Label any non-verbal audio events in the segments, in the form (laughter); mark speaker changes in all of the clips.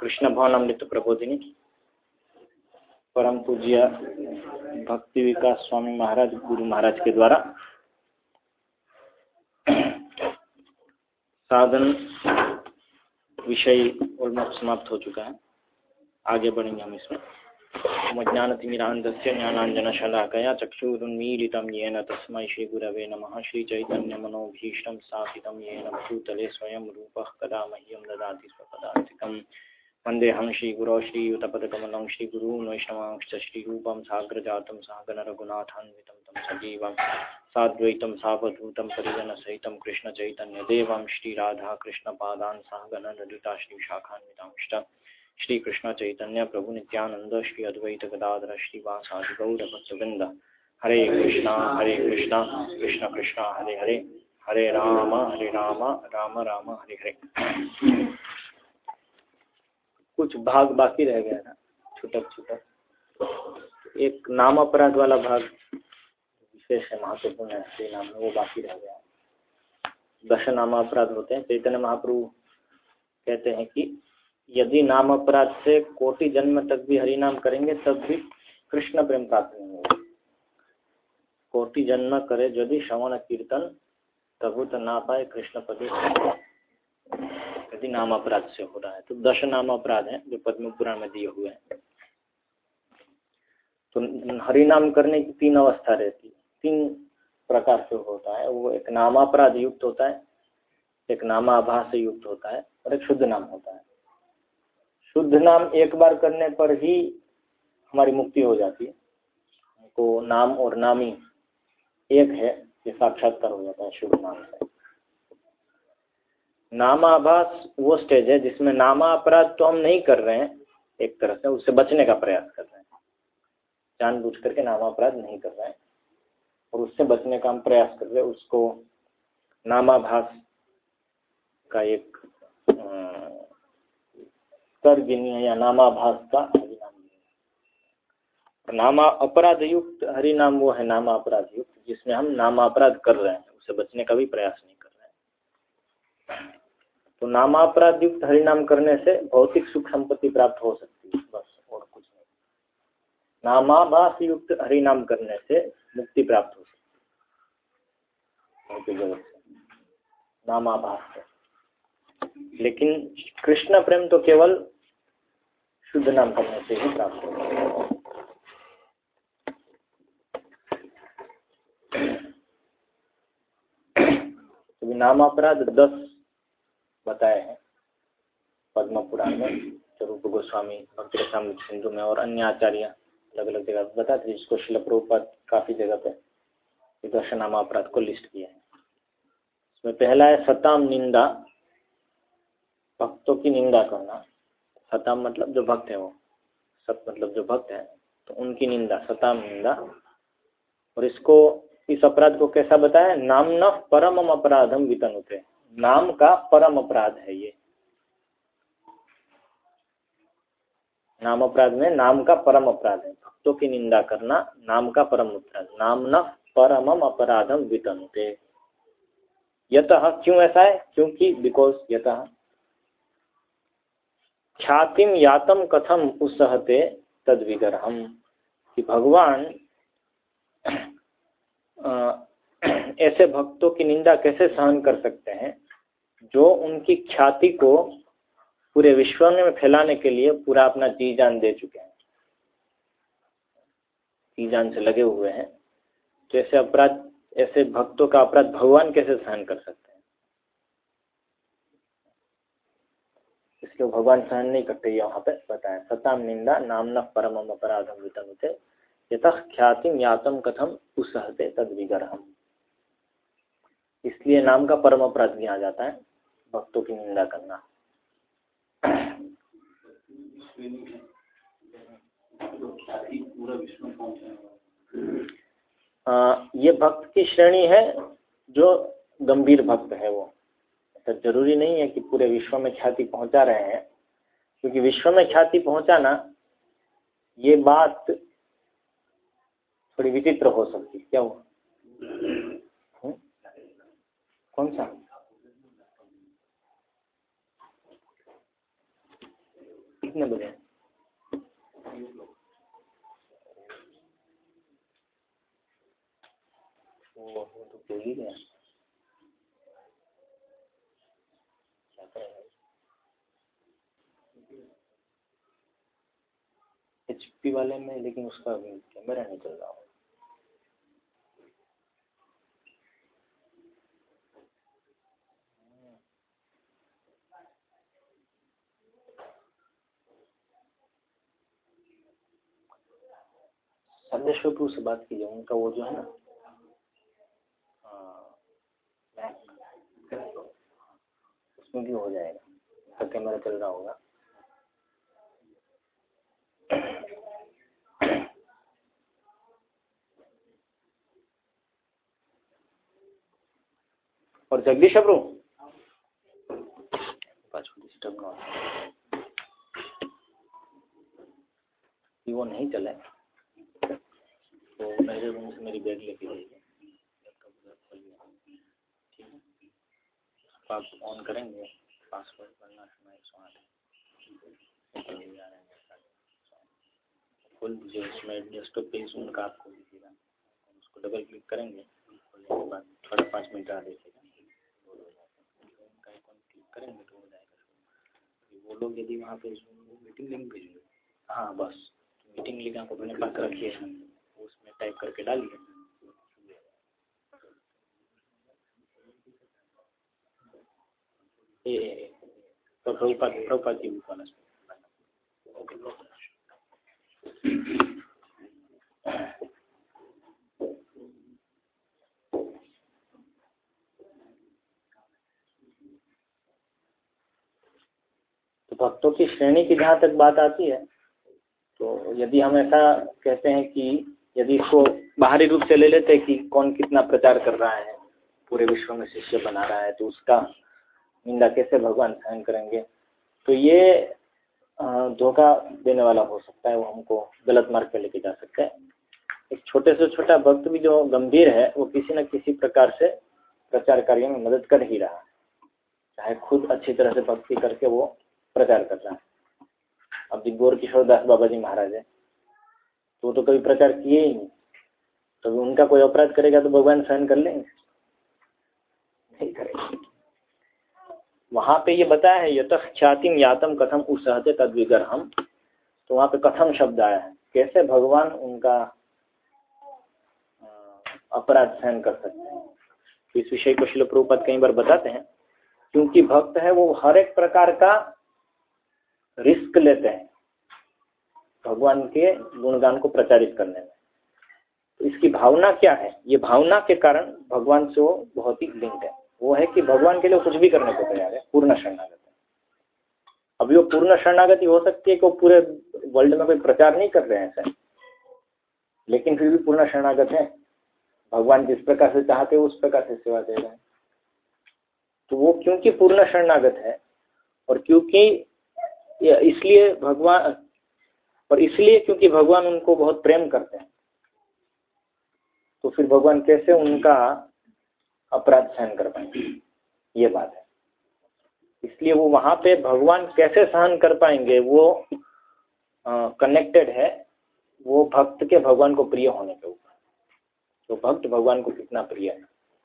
Speaker 1: कृष्ण भवन अमृत प्रबोधिनी। परम पूज्य भक्ति विकास स्वामी महाराज, गुरु महाराज के द्वारा साधन विषय ऑलमोस्ट समाप्त हो चुका है। आगे बढ़ेंगे हम इसमें। ज्ञानतिमिरान्धस्य ज्ञानाञ्जनशलाकया चक्षुरुन्मीलितं येन तस्मै श्रीगुरवे नमः। श्रीचैतन्यमनोभीष्टं स्थापितं येन भूतले स्वयं रूपः कदा मह्यं ददाति स्वपदान्तिकम् वन्देऽहं श्रीगुरो श्रीयुतपदकमलं श्रीगुरून् वैष्णवांश्च श्रीरूपं साग्रजातं सागररघुनाथान्वितं तं सजीवं साद्वैतं सावधूतं परिजनसहितं कृष्णचैतन्यदेवं श्रीराधाकृष्णपादान् सहगणललिता श्रीशाखान्वितांश्च श्री कृष्ण चैतन्य प्रभु नित्यानंद श्री अद्वैत गदाधर श्रीवासादि गौर भक्तवृंद हरे कृष्णा हरे कृष्णा, कृष्ण कृष्णा, हरे हरे हरे राम हरे राम राम राम, हरे हरे। कुछ भाग बाकी रह गया ना छुटक छुटक। एक नाम अपराध वाला भाग, विशेष है, महत्वपूर्ण है श्री नाम में वो बाकी रह गया। दश नाम अपराध होते हैं चैतन्य महाप्रभु कहते हैं कि यदि नाम अपराध से कोटि जन्म तक भी हरि नाम करेंगे, तब भी कृष्ण प्रेम प्राप्त नहीं होगा। कोटि जन्म करे, यदि श्रवण कीर्तन, तब तो ना पाए कृष्ण पदे यदि नाम अपराध से हो रहा है। तो दश नाम अपराध है जो पद्म पुराण में दिए हुए हैं। तो हरि नाम करने की तीन अवस्था रहती है। तीन प्रकार से होता है। वो एक नामापराध युक्त होता है, एक नामाभास युक्त होता है और एक शुद्ध नाम होता है। शुद्ध नाम एक बार करने पर ही हमारी मुक्ति हो जाती है। तो नाम और नामी एक है, ये साक्षात्कार हो जाता है शुद्ध नाम से। नामाभास वो स्टेज है जिसमें नामा अपराध तो हम नहीं कर रहे हैं, एक तरह से उससे बचने का प्रयास कर रहे हैं। जानबूझ करके नामा अपराध नहीं कर रहे हैं और उससे बचने का हम प्रयास कर रहे हैं, उसको नामाभास का एक स्तर गिनिए या नामाभास का हरिनाम नामा अपराध युक्त हरिनाम वो है नामा अपराध युक्त जिसमें हम नामा अपराध कर रहे हैं उसे बचने का भी प्रयास नहीं कर रहे हैं। तो नामापराध युक्त हरिनाम करने से भौतिक सुख संपत्ति प्राप्त हो सकती है बस और कुछ नहीं। नामाभास युक्त हरिनाम करने से मुक्ति प्राप्त हो सकती है। जगत से नामाभास। से लेकिन कृष्ण प्रेम तो केवल शुद्ध नाम करने से ही प्राप्त होगा नाम अपराध दस बताए हैं। पद्म पुराण में स्वरूप गोस्वामी भक्ति सिंधु में और अन्य आचार्य अलग अलग जगह बताते जिसको शिल प्रभुपद काफ़ी जगह पे दस अपराध को लिस्ट किया है। इसमें पहला है सताम निंदा, भक्तों की निंदा करना। सताम मतलब जो भक्त है वो। सत मतलब जो भक्त है तो उनकी निंदा, सताम निंदा। और इसको, इस अपराध को कैसा बताया? नाम न परम अपराधम वितनुते। नाम का परम अपराध है ये। नाम अपराध में नाम का परम अपराध है। भक्तों की निंदा करना नाम का परम अपराध। नाम न परमम अपराधम वितनुते। यत क्यों ऐसा है? क्योंकि बिकॉज़ यत ख्यातिम यातम कथम उसहते तद विग्रहम कि भगवान ऐसे भक्तों की निंदा कैसे सहन कर सकते हैं, जो उनकी ख्याति को पूरे विश्व में फैलाने के लिए पूरा अपना जी जान दे चुके हैं। जी जान से लगे हुए हैं। तो ऐसे अपराध, ऐसे भक्तों का अपराध भगवान कैसे सहन कर सकते हैं? इसलिए भगवान सहन नहीं करते यहाँ पे बताया। सताम निंदा नाम न परम अपराधम वितनुते। यथ ख्यातिम यातम कथम उसहते तद विग्रहम इसलिए नाम का परम अपराध भी आ जाता है भक्तों की निंदा करना। आ, ये भक्त की श्रेणी है जो गंभीर भक्त है वो। तो ज़रूरी नहीं है कि पूरे विश्व में ख्याति पहुँचा रहे हैं क्योंकि विश्व में ख्याति पहुंचाना ये बात थोड़ी विचित्र हो सकती क्या? वो हुँ? कौन सा? कितने बजे? ही गया एच पी वाले में, लेकिन उसका कैमरा नहीं चल रहा। प्रभु से बात कीजिए उनका वो जो है ना उसमें भी हो जाएगा कैमरा चल रहा होगा। और जगदीश अब्रू? डिस्टर्ब ना वो नहीं चला तो मेरे रूम से मेरी बैग लेके जाइए ठीक है। आप ऑन करेंगे पासवर्ड बनना सौ आठ खोल दीजिए उसमें डेस्कटॉप पे उनका आपको दिखेगा। उसको डबल क्लिक करेंगे, खोलने के बाद थोड़ा पाँच मिनट आ देखिएगा। करेंगे तो हो जाएगा वो लोग यदि वहाँ पे मीटिंग लिंक भेजेंगे। हाँ बस। मीटिंग लिंक आप अपने पास रखिए उसमें टाइप करके डालिए तो ओके भक्तों की श्रेणी की जहाँ तक बात आती है तो यदि हम ऐसा कहते हैं कि यदि इसको बाहरी रूप से ले लेते कि कौन कितना प्रचार कर रहा है, पूरे विश्व में शिष्य बना रहा है तो उसका निंदा कैसे भगवान सहन करेंगे? तो ये धोखा देने वाला हो सकता है, वो हमको गलत मार्ग पर लेके जा सकता है। एक छोटे से छोटा भक्त भी जो गंभीर है, वो किसी न किसी प्रकार से प्रचार कार्य में मदद कर ही रहा है। चाहे खुद अच्छी तरह से भक्ति करके वो प्रचार कर रहा है। अब गोर किशोर दास बाबा जी महाराज है। तो तो कभी प्रचार किए ही नहीं। तो उनका कोई अपराध करेगा तो भगवान सहन कर लेंगे। नहीं करेंगे। वहाँ पे ये बताया है, यत ख्यातिम यातम कथम उसहते तद्विगर हम। तो वहाँ पे कथम शब्द आया है। कैसे भगवान उनका अपराध सहन कर सकते हैं? तो इस विषय को शिल प्रभुपद कई बार बताते हैं। क्योंकि भक्त है वो हर एक प्रकार का रिस्क लेते हैं। भगवान के गुणगान को प्रचारित करने में। तो इसकी भावना क्या है? ये भावना के कारण भगवान से वो बहुत ही लिंक है। वो है कि भगवान के लिए कुछ भी करने को तैयार है, पूर्ण शरणागत। है अभी वो पूर्ण शरणागति हो सकती है कि वो पूरे वर्ल्ड में कोई प्रचार नहीं कर रहे हैं सर लेकिन फिर भी पूर्ण शरणागत है। भगवान जिस प्रकार से चाहते उस प्रकार से सेवा दे रहे हैं। तो वो क्योंकि पूर्ण शरणागत है और क्योंकि इसलिए भगवान और इसलिए क्योंकि भगवान उनको बहुत प्रेम करते हैं तो फिर भगवान कैसे उनका अपराध सहन कर पाएँगे? ये बात है। इसलिए वो वहाँ पे भगवान कैसे सहन कर पाएँगे, वो कनेक्टेड है, वो भक्त के भगवान को प्रिय होने के ऊपर। तो भक्त भगवान को कितना प्रिय है?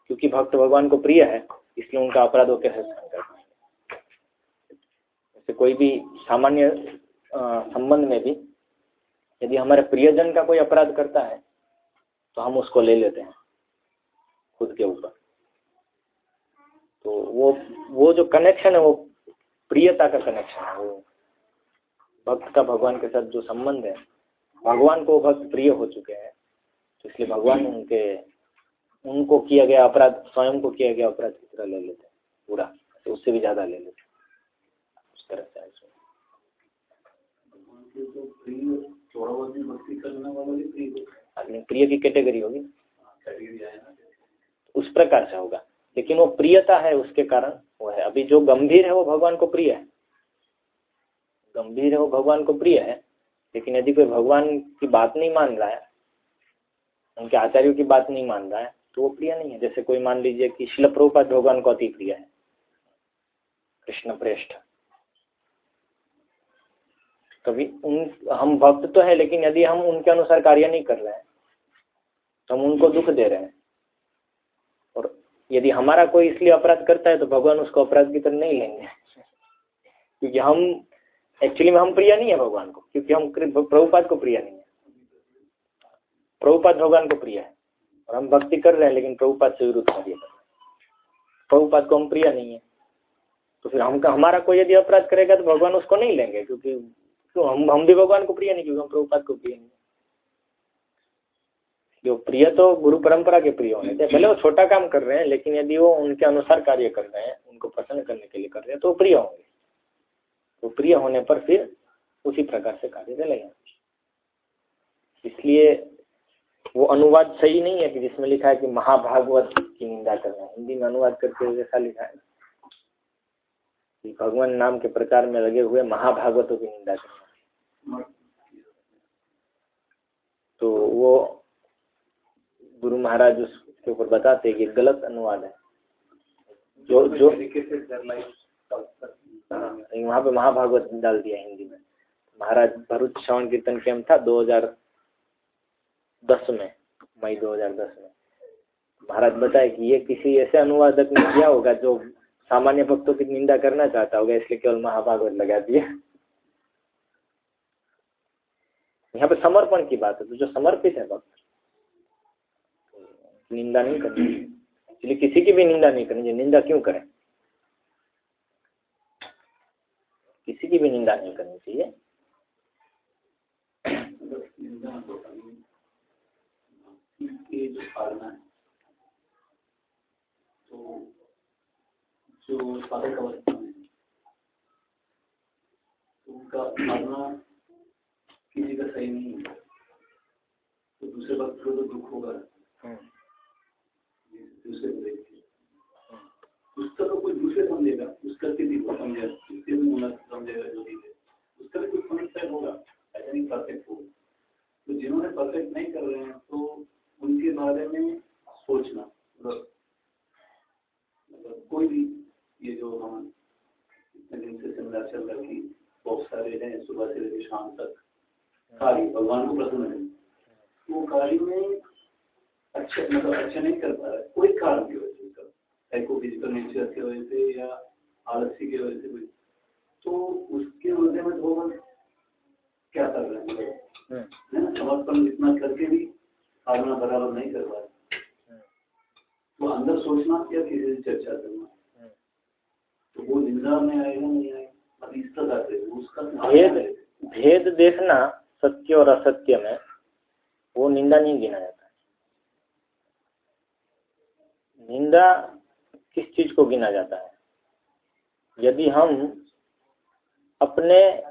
Speaker 1: क्योंकि भक्त भगवान को प्रिय है, इसलिए उनका अपराध वो कैसे सहन कर पाएँगे। जैसे कोई भी सामान्य संबंध में भी यदि हमारे प्रियजन का कोई अपराध करता है तो हम उसको ले लेते हैं खुद के ऊपर। तो वो वो जो कनेक्शन है वो प्रियता का कनेक्शन है वो भक्त का भगवान के साथ जो संबंध है भगवान को भक्त प्रिय हो चुके हैं तो इसलिए भगवान उनके उनको किया गया अपराध स्वयं को किया गया अपराध की तरह ले लेते हैं पूरा तो उससे भी ज़्यादा ले लेते हैं। उस तरह से प्रिय की कैटेगरी होगी। उस प्रकार से होगा। लेकिन वो प्रियता है उसके कारण वो है। अभी जो गंभीर है वो भगवान को प्रिय है। गंभीर है वो भगवान को प्रिय है लेकिन यदि कोई भगवान की बात नहीं मान रहा है उनके आचार्यों की बात नहीं मान रहा है तो वो प्रिय नहीं है। जैसे कोई मान लीजिए कि शिल प्रभुपाद भगवान को अति प्रिय है। कृष्ण प्रेष्ठ। कभी उन, हम भक्त तो है, लेकिन यदि हम उनके अनुसार कार्य नहीं कर रहे हैं तो हम उनको दुख दे रहे हैं। और यदि हमारा कोई इसलिए अपराध करता है तो भगवान उसको अपराध की तरह नहीं लेंगे। क्योंकि हम एक्चुअली में हम प्रिय नहीं है भगवान को, क्योंकि हम प्रभुपाद को प्रिय नहीं है। प्रभुपाद भगवान को प्रिय है, और हम भक्ति कर रहे हैं, लेकिन प्रभुपाद से विरुद्ध कार्य कर प्रभुपाद को हम प्रिय नहीं है तो फिर हम हमारा कोई यदि अपराध करेगा तो भगवान उसको नहीं लेंगे, क्योंकि क्यों हम हम भी भगवान को प्रिय नहीं, क्योंकि हम प्रभुपाद को प्रिय नहीं। जो प्रिय तो गुरु परंपरा के प्रिय होने थे भले वो छोटा काम कर रहे हैं, लेकिन यदि वो उनके अनुसार कार्य कर रहे हैं, उनको प्रसन्न करने के लिए कर रहे हैं तो प्रिय होंगे। तो प्रिय होने पर फिर उसी प्रकार से कार्य चलेगा। इसलिए वो अनुवाद सही नहीं है कि जिसमें लिखा है कि महाभागवत की निंदा करना हिंदी में अनुवाद करके जैसा लिखा है कि भगवान नाम के प्रचार में लगे हुए महाभागवतों की निंदा करना तो वो गुरु महाराज उसके ऊपर बताते हैं कि गलत अनुवाद है। जो जो वहाँ पे महाभागवत डाल दिया हिंदी में। महाराज भरूच श्रवण कीर्तन कैंप था 2010 में, मई 2010 में। महाराज बताए कि ये किसी ऐसे अनुवादक ने किया होगा जो सामान्य भक्तों की निंदा करना चाहता होगा, इसलिए केवल महाभागवत लगा दिया। यहाँ पे समर्पण की बात है तो जो समर्पित है भक्त, निंदा नहीं करनी इसलिए किसी की भी निंदा नहीं करनी निंदा क्यों करें? किसी की भी निंदा नहीं करनी चाहिए। जो साधक अवस्था में उनका किसी का सही नहीं है। तो दूसरे वक्त को तो दुख होगा। हम्म। दूसरे को देख उसका तो कोई दूसरे समझेगा। उसका किसी को समझेगा। भी समझेगा जो भी है। उसका भी कोई समस्या होगा। ऐसा नहीं परफेक्ट हो। तो जिन्होंने परफेक्ट नहीं कर रहे हैं तो उनके बारे में सोचना। मतलब मतलब कोई भी ये जो हम इतने दिन से सेमिनार चल रहा कि बहुत सारे हैं सुबह से लेकर शाम तक। कार्य भगवान को प्रसन्न है। वो कार्य में अच्छे मतलब अच्छे नहीं कर पा रहा है। कोई कारण की वजह से साइकोफिजिकल नेचर की वजह से या आलसी की वजह से कोई। तो उसके मध्य में दो तो क्या कर रहे हैं? मतलब ना? समर्पण इतना करके भी साधना बराबर नहीं कर पा रहे तो अंदर सोचना या किसी से चर्चा करना। तो वो निंदा में आएगा नहीं आएगा अब इस प्रकार से उसका भेद भेद देखना सत्य और असत्य में वो निंदा नहीं गिना जाता। निंदा किस चीज़ को गिना जाता है? यदि हम अपने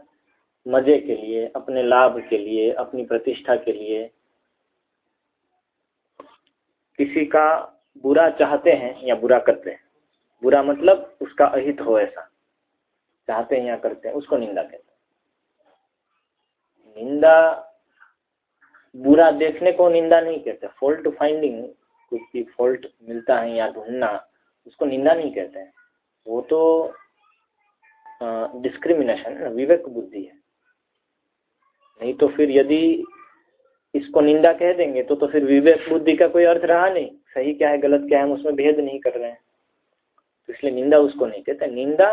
Speaker 1: मज़े के लिए, अपने लाभ के लिए, अपनी प्रतिष्ठा के लिए किसी का बुरा चाहते हैं या बुरा करते हैं, बुरा मतलब उसका अहित हो ऐसा, चाहते हैं या करते हैं, उसको निंदा कहते हैं। निंदा, बुरा देखने को निंदा नहीं कहते। फॉल्ट फाइंडिंग कुछ भी फॉल्ट मिलता है या ढूंढना, उसको निंदा नहीं कहते हैं। वो तो डिस्क्रिमिनेशन विवेक बुद्धि है। नहीं तो फिर यदि इसको निंदा कह देंगे तो तो फिर विवेक बुद्धि का कोई अर्थ रहा नहीं। सही क्या है, गलत क्या है, हम उसमें भेद नहीं कर रहे हैं। तो इसलिए निंदा उसको नहीं कहते। निंदा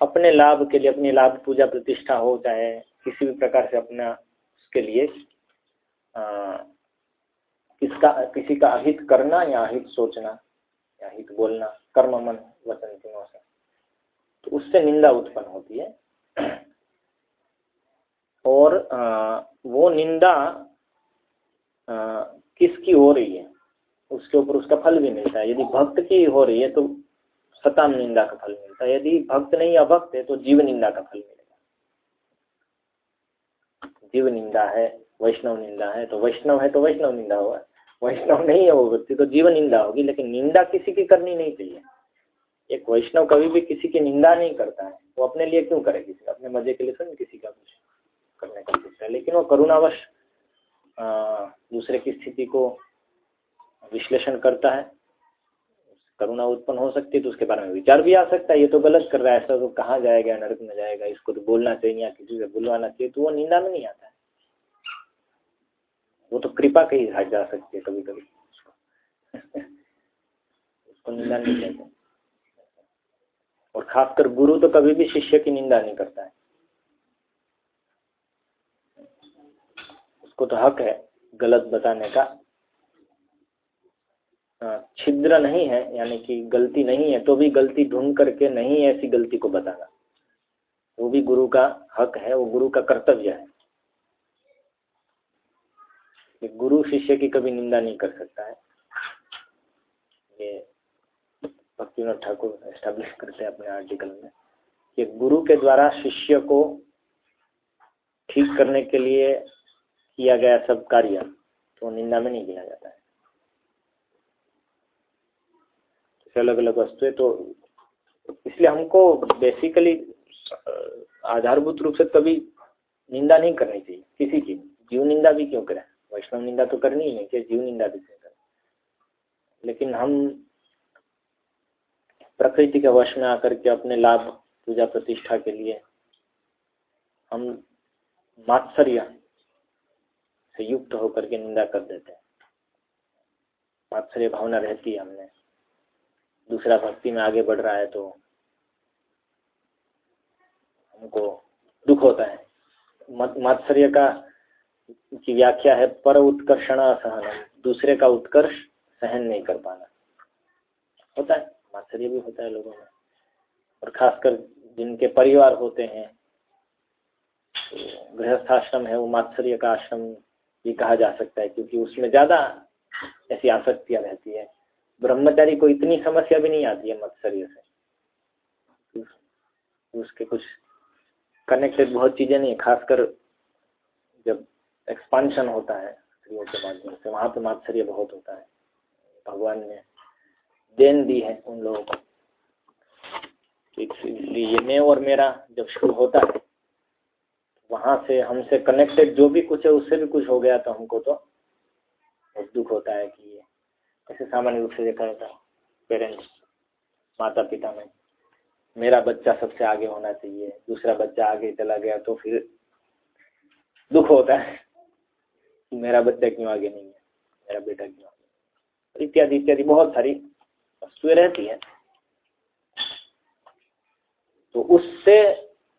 Speaker 1: अपने लाभ के लिए, अपनी लाभ पूजा प्रतिष्ठा हो, चाहे किसी भी प्रकार से अपना उसके लिए आ, किसका किसी का अहित करना या अहित सोचना या हित बोलना कर्म मन वचन तीनों से तो उससे निंदा उत्पन्न होती है। और आ, वो निंदा आ, किसकी हो रही है उसके ऊपर उसका फल भी मिलता है। यदि भक्त की हो रही है तो सताम निंदा का फल मिलता है। यदि भक्त नहीं अभक्त है तो जीव निंदा का फल मिलेगा जीव निंदा है, वैष्णव निंदा है तो वैष्णव है तो वैष्णव निंदा होगा। वैष्णव नहीं है वो व्यक्ति तो जीवन निंदा होगी, लेकिन निंदा किसी की करनी नहीं चाहिए। एक वैष्णव कभी भी किसी की निंदा नहीं करता है, वो अपने लिए क्यों करे किसी अपने मज़े के लिए सुन किसी का कुछ करने का सोचता है, लेकिन वो करुणावश दूसरे की स्थिति को विश्लेषण करता है। करुणा उत्पन्न हो सकती है तो उसके बारे में विचार भी आ सकता है। ये तो गलत कर रहा है, ऐसा तो कहाँ जाएगा, नरक में जाएगा, इसको तो बोलना चाहिए या किसी से बुलवाना चाहिए तो वो निंदा में नहीं आता वो तो कृपा कही जा सकती है कभी कभी (laughs) उसको निंदा नहीं कहते और खासकर गुरु तो कभी भी शिष्य की निंदा नहीं करता है। उसको तो हक है गलत बताने का। छिद्र नहीं है, यानी कि गलती नहीं है तो भी गलती ढूंढ करके नहीं ऐसी गलती को बताना। वो भी गुरु का हक है, वो गुरु का कर्तव्य है। कि गुरु शिष्य की कभी निंदा नहीं कर सकता है। ये भक्तिनाथ ठाकुर एस्टेब्लिश करते हैं अपने आर्टिकल में कि गुरु के द्वारा शिष्य को ठीक करने के लिए किया गया सब कार्य तो निंदा में नहीं गिना जाता है। अलग अलग वस्तुएँ तो इसलिए हमको बेसिकली आधारभूत रूप से कभी निंदा नहीं करनी चाहिए, किसी की। जीव निंदा भी क्यों करें? वैष्णव निंदा तो करनी ही है कि जीव निंदा भी क्यों करें? लेकिन हम प्रकृति के वश में आकर के अपने लाभ, पूजा प्रतिष्ठा के लिए हम मात्सर्य से युक्त होकर के निंदा कर देते हैं। मात्सर्य भावना रहती है हमने दूसरा भक्ति में आगे बढ़ रहा है तो हमको दुख होता है। मात्सर्य का की व्याख्या है, पर उत्कर्षण असहन। दूसरे का उत्कर्ष सहन नहीं कर पाना। होता है, मात्सर्य भी होता है लोगों में। और खासकर जिनके परिवार होते हैं तो गृहस्थाश्रम है, वो मात्सर्य का आश्रम भी कहा जा सकता है, क्योंकि उसमें ज़्यादा ऐसी आसक्तियाँ रहती है। ब्रह्मचारी को इतनी समस्या भी नहीं आती है मत्सर्य से। उसके कुछ कनेक्टेड बहुत चीज़ें नहीं खासकर जब एक्सपांशन होता है स्त्रियों के माध्यम से, वहाँ पे मात्सर्य बहुत होता है। भगवान ने देन दी है उन लोगों को। इसलिए मैं और मेरा जब शुरू होता है, वहाँ से हमसे कनेक्टेड जो भी कुछ है, उससे भी कुछ हो गया तो हमको तो बहुत दुख होता है कि ये ऐसे सामान्य रूप से देखा जाता है पेरेंट्स माता पिता में। मेरा बच्चा सबसे आगे होना चाहिए, दूसरा बच्चा आगे चला गया तो फिर दुख होता है कि मेरा बच्चा क्यों आगे नहीं है, मेरा बेटा क्यों आगे इत्यादि इत्यादि बहुत सारी वस्तुएँ रहती हैं। तो उससे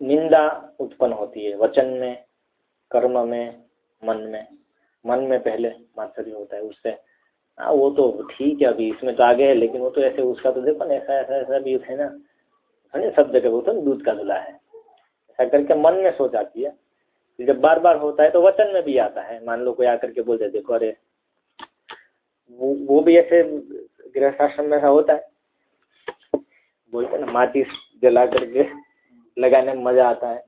Speaker 1: निंदा उत्पन्न होती है, वचन में, कर्म में, मन में। मन में पहले मात्सर्य होता है, उससे हाँ वो तो ठीक है अभी, इसमें तो आगे है, लेकिन वो तो ऐसे, उसका तो देखो ना, ऐसा ऐसा ऐसा भी है ना। है ना सब जगह वो तो दूध का धुला है। ऐसा करके मन में सोच आती है जब बार बार होता है तो वचन में भी आता है। मान लो कोई आकर के बोल दे, देखो, अरे, वो वो भी ऐसे गृहस्थाश्रम में ऐसा होता है। बोलते ना माचिस जला करके लगाने में मज़ा आता है।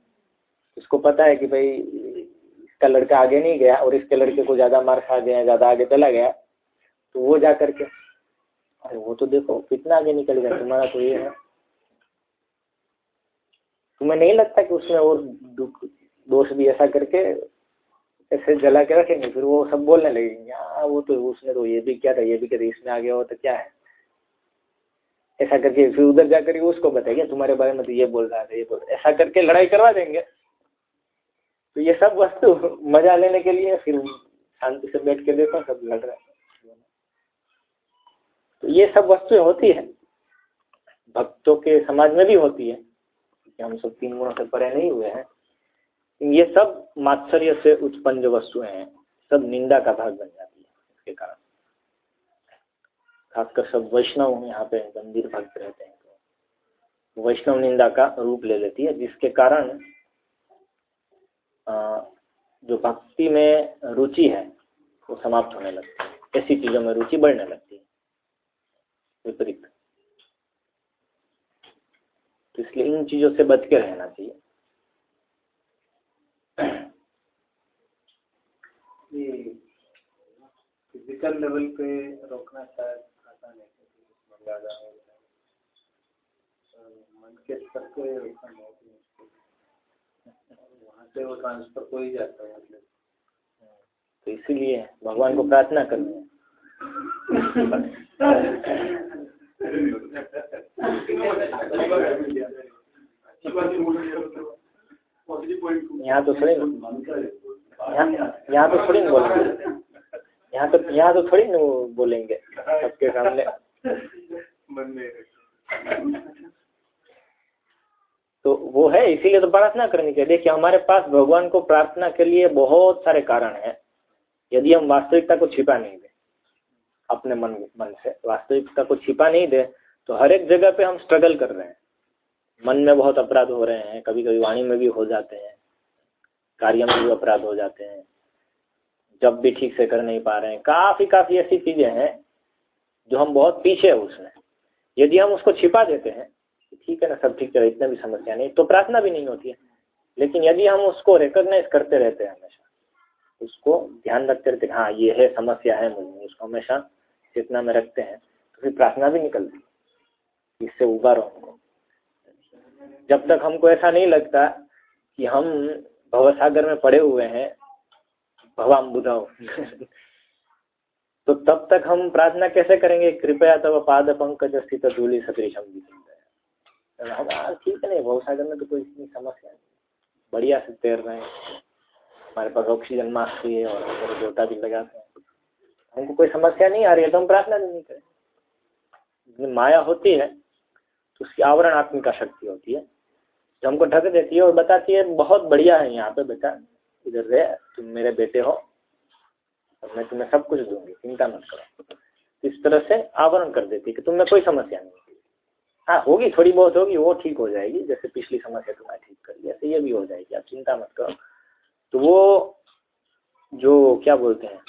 Speaker 1: उसको पता है कि भाई, इसका लड़का आगे नहीं गया और इसके लड़के को ज़्यादा मार्क्स आ गया, ज़्यादा आगे चला गया। तो वो जा करके, अरे वो तो देखो कितना आगे निकल गया, तुम्हारा तो ये है। तुम्हें नहीं लगता कि उसमें और दोष भी ऐसा करके ऐसे जला के रखेंगे, फिर वो सब बोलने लगेंगे हाँ वो तो उसने तो ये भी क्या था, ये भी था, इसमें आ गया हो तो क्या है? ऐसा करके फिर उधर जाकर उसको बताएँगे तुम्हारे बारे में तो ये बोल रहा था, ये बोल ऐसा करके लड़ाई करवा देंगे। तो ये सब वस्तु (laughs) मज़ा लेने के लिए फिर शांति से बैठ के देखो, सब लड़ रहे तो ये सब वस्तुएँ होती है। भक्तों के समाज में भी होती है, क्योंकि हम सब तीन गुणों से परे नहीं हुए हैं। ये सब मात्सर्य से उत्पन्न जो वस्तुएँ हैं, सब निंदा का भाग बन जाती है इसके कारण। खासकर सब वैष्णव यहाँ पे गंभीर भक्त रहते हैं तो वैष्णव निंदा का रूप ले लेती है, जिसके कारण जो भक्ति में रुचि है, वो समाप्त होने लगती है। ऐसी चीज़ों में रुचि बढ़ने लगती है। विपरीत। तो इसलिए इन चीज़ों से बच के रहना चाहिए।
Speaker 2: फ़िज़िकल लेवल पे रोकना शायद आसान है ज़्यादा मन के स्तर पे रोकना बहुत ही मुश्किल वहाँ से वो ट्रांसफ़र हो ही जाता है मतलब।
Speaker 1: तो इसीलिए भगवान को प्रार्थना करनी है। यहाँ तो थोड़ी यहाँ तो थोड़ी ना बोलेंगे। यहाँ तो यहाँ तो थोड़ी ना बोलेंगे सबके सामने। तो वो है, इसीलिए तो प्रार्थना करनी चाहिए। देखिए, हमारे पास भगवान को प्रार्थना के लिए बहुत सारे कारण हैं। यदि हम वास्तविकता को छिपा नहीं दे अपने मन मन से। वास्तविकता को छिपा नहीं दे तो हर एक जगह पे हम स्ट्रगल कर रहे हैं। मन में बहुत अपराध हो रहे हैं कभी कभी वाणी में भी हो जाते हैं, कार्य में भी अपराध हो जाते हैं, जब भी ठीक से कर नहीं पा रहे हैं। काफ़ी काफ़ी ऐसी चीज़ें हैं जो हम बहुत पीछे हैं उसमें। यदि हम उसको छिपा देते हैं ठीक है ना, सब ठीक है, इतने भी समस्या नहीं तो प्रार्थना भी नहीं होती है। लेकिन यदि हम उसको रिकोगनाइज करते रहते हैं हमेशा, उसको ध्यान रखते रहते हाँ ये है, समस्या है मुझे, उसको हमेशा चेतना में रखते हैं तो फिर प्रार्थना भी निकलती इससे उबारो हमको जब तक हमको ऐसा नहीं लगता कि हम भवसागर में पड़े हुए हैं, भवाम बुधाओ। तो तब तक हम प्रार्थना कैसे करेंगे? कृपया तब पाद पंकज स्थित धूलि हम भी हम ठीक है, नहीं, भवसागर में तो कोई इतनी समस्या नहीं बढ़िया से तैर रहे हैं। हमारे पास ऑक्सीजन मास्क भी है और जोटा भी लगाते हैं। हमको कोई समस्या नहीं आ रही है तो हम प्रार्थना नहीं करें। माया होती है तो उसकी आवरण आत्मिका शक्ति होती है। जो हमको ढक देती है और बताती है, बहुत बढ़िया है यहाँ पे बेटा, इधर रहे, तुम मेरे बेटे हो, और मैं तुम्हें सब कुछ दूँगी, चिंता मत करो। इस तरह से आवरण कर देती है कि तुम्हें कोई समस्या नहीं हाँ होगी, थोड़ी बहुत होगी, वो ठीक हो जाएगी, जैसे पिछली समस्या तुम्हारी ठीक कर दिया ऐसे ये भी हो जाएगी, आप चिंता मत करो। तो वो जो, क्या बोलते हैं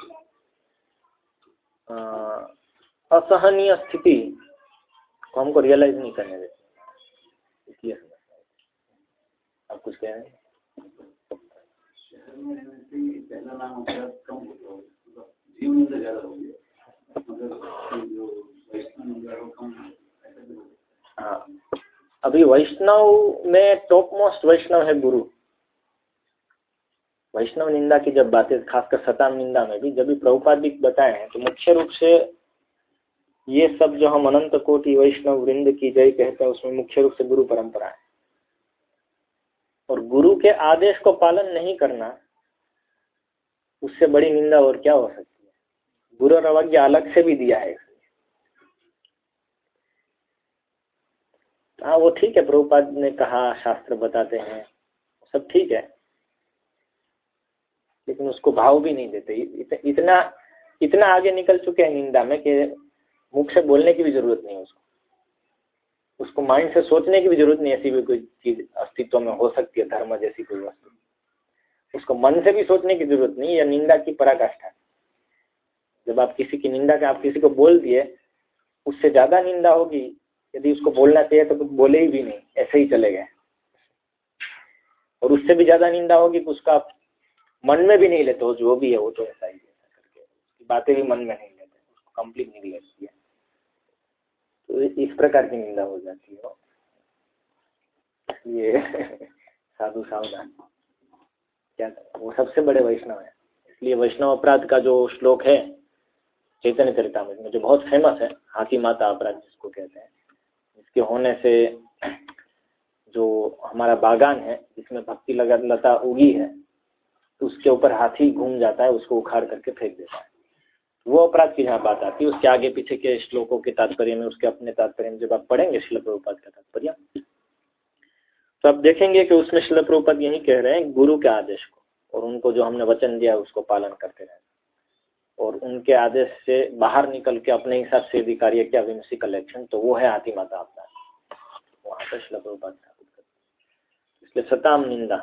Speaker 1: असहनीय स्थिति को हमको रियलाइज़ नहीं करने देते। इसलिए आप कुछ कह रहे हैं? हाँ। अभी वैष्णव में टॉप मोस्ट वैष्णव है गुरु। वैष्णव निंदा की जब बातें, खासकर सताम निंदा में भी, जब भी प्रभुपाद भी बताए हैं तो मुख्य रूप से ये सब जो हम अनंत कोटि वैष्णव वृंद की जय कहते हैं, उसमें मुख्य रूप से गुरु परंपरा है। और गुरु के आदेश को पालन नहीं करना, उससे बड़ी निंदा और क्या हो सकती है? गुरु और अवज्ञा अलग से भी दिया है। हाँ वो ठीक है, प्रभुपाद ने कहा, शास्त्र बताते हैं, सब ठीक है। लेकिन उसको भाव भी नहीं देते। इत, इतना इतना आगे निकल चुके हैं निंदा में कि मुख से बोलने की भी ज़रूरत नहीं है उसको। उसको माइंड से सोचने की भी ज़रूरत नहीं ऐसी भी कोई चीज़ अस्तित्व में हो सकती है धर्म जैसी कोई वस्तु। उसको मन से भी सोचने की ज़रूरत नहीं या निंदा की पराकाष्ठा। जब आप किसी की निंदा का आप किसी को बोल दिए उससे ज़्यादा निंदा होगी। यदि उसको बोलना चाहिए तो कुछ बोले ही भी नहीं। ऐसे ही चले गए। और उससे भी ज़्यादा निंदा होगी कि उसका मन में भी नहीं लेते हो जो भी है, वो तो ऐसा ही है करके। बातें भी मन में नहीं लेते, उसको कंप्लीट नहीं लेती है। तो इस प्रकार की निंदा हो जाती है। इसलिए (laughs) साधु सावधान। क्या वो सबसे बड़े वैष्णव है। इसलिए वैष्णव अपराध का जो श्लोक है, चैतन्य चरितमृत में, जो बहुत फ़ेमस है, हाथी माता अपराध जिसको कहते हैं, इसके होने से (clears throat) जो हमारा बागान है, जिसमें भक्ति लगा, लता उगी है उसके ऊपर हाथी घूम जाता है, उसको उखाड़ करके फेंक देता है। वो अपराध की जहाँ बात आती है। उसके आगे पीछे के श्लोकों के तात्पर्य में, उसके अपने तात्पर्य में जब आप पढ़ेंगे शिल प्रभुपाद का तात्पर्य तो आप देखेंगे कि उसमें शिल प्रभुपाद यही कह रहे हैं, गुरु के आदेश को और उनको जो हमने वचन दिया, उसको पालन करते रहे। और उनके आदेश से बाहर निकल के अपने हिसाब से यदि कार्य किया, विमसी कलेक्शन तो वो है हाथी माता आपका वहाँ पर शिल प्रभुपाद स्थापित करते इसलिए सताम निंदा।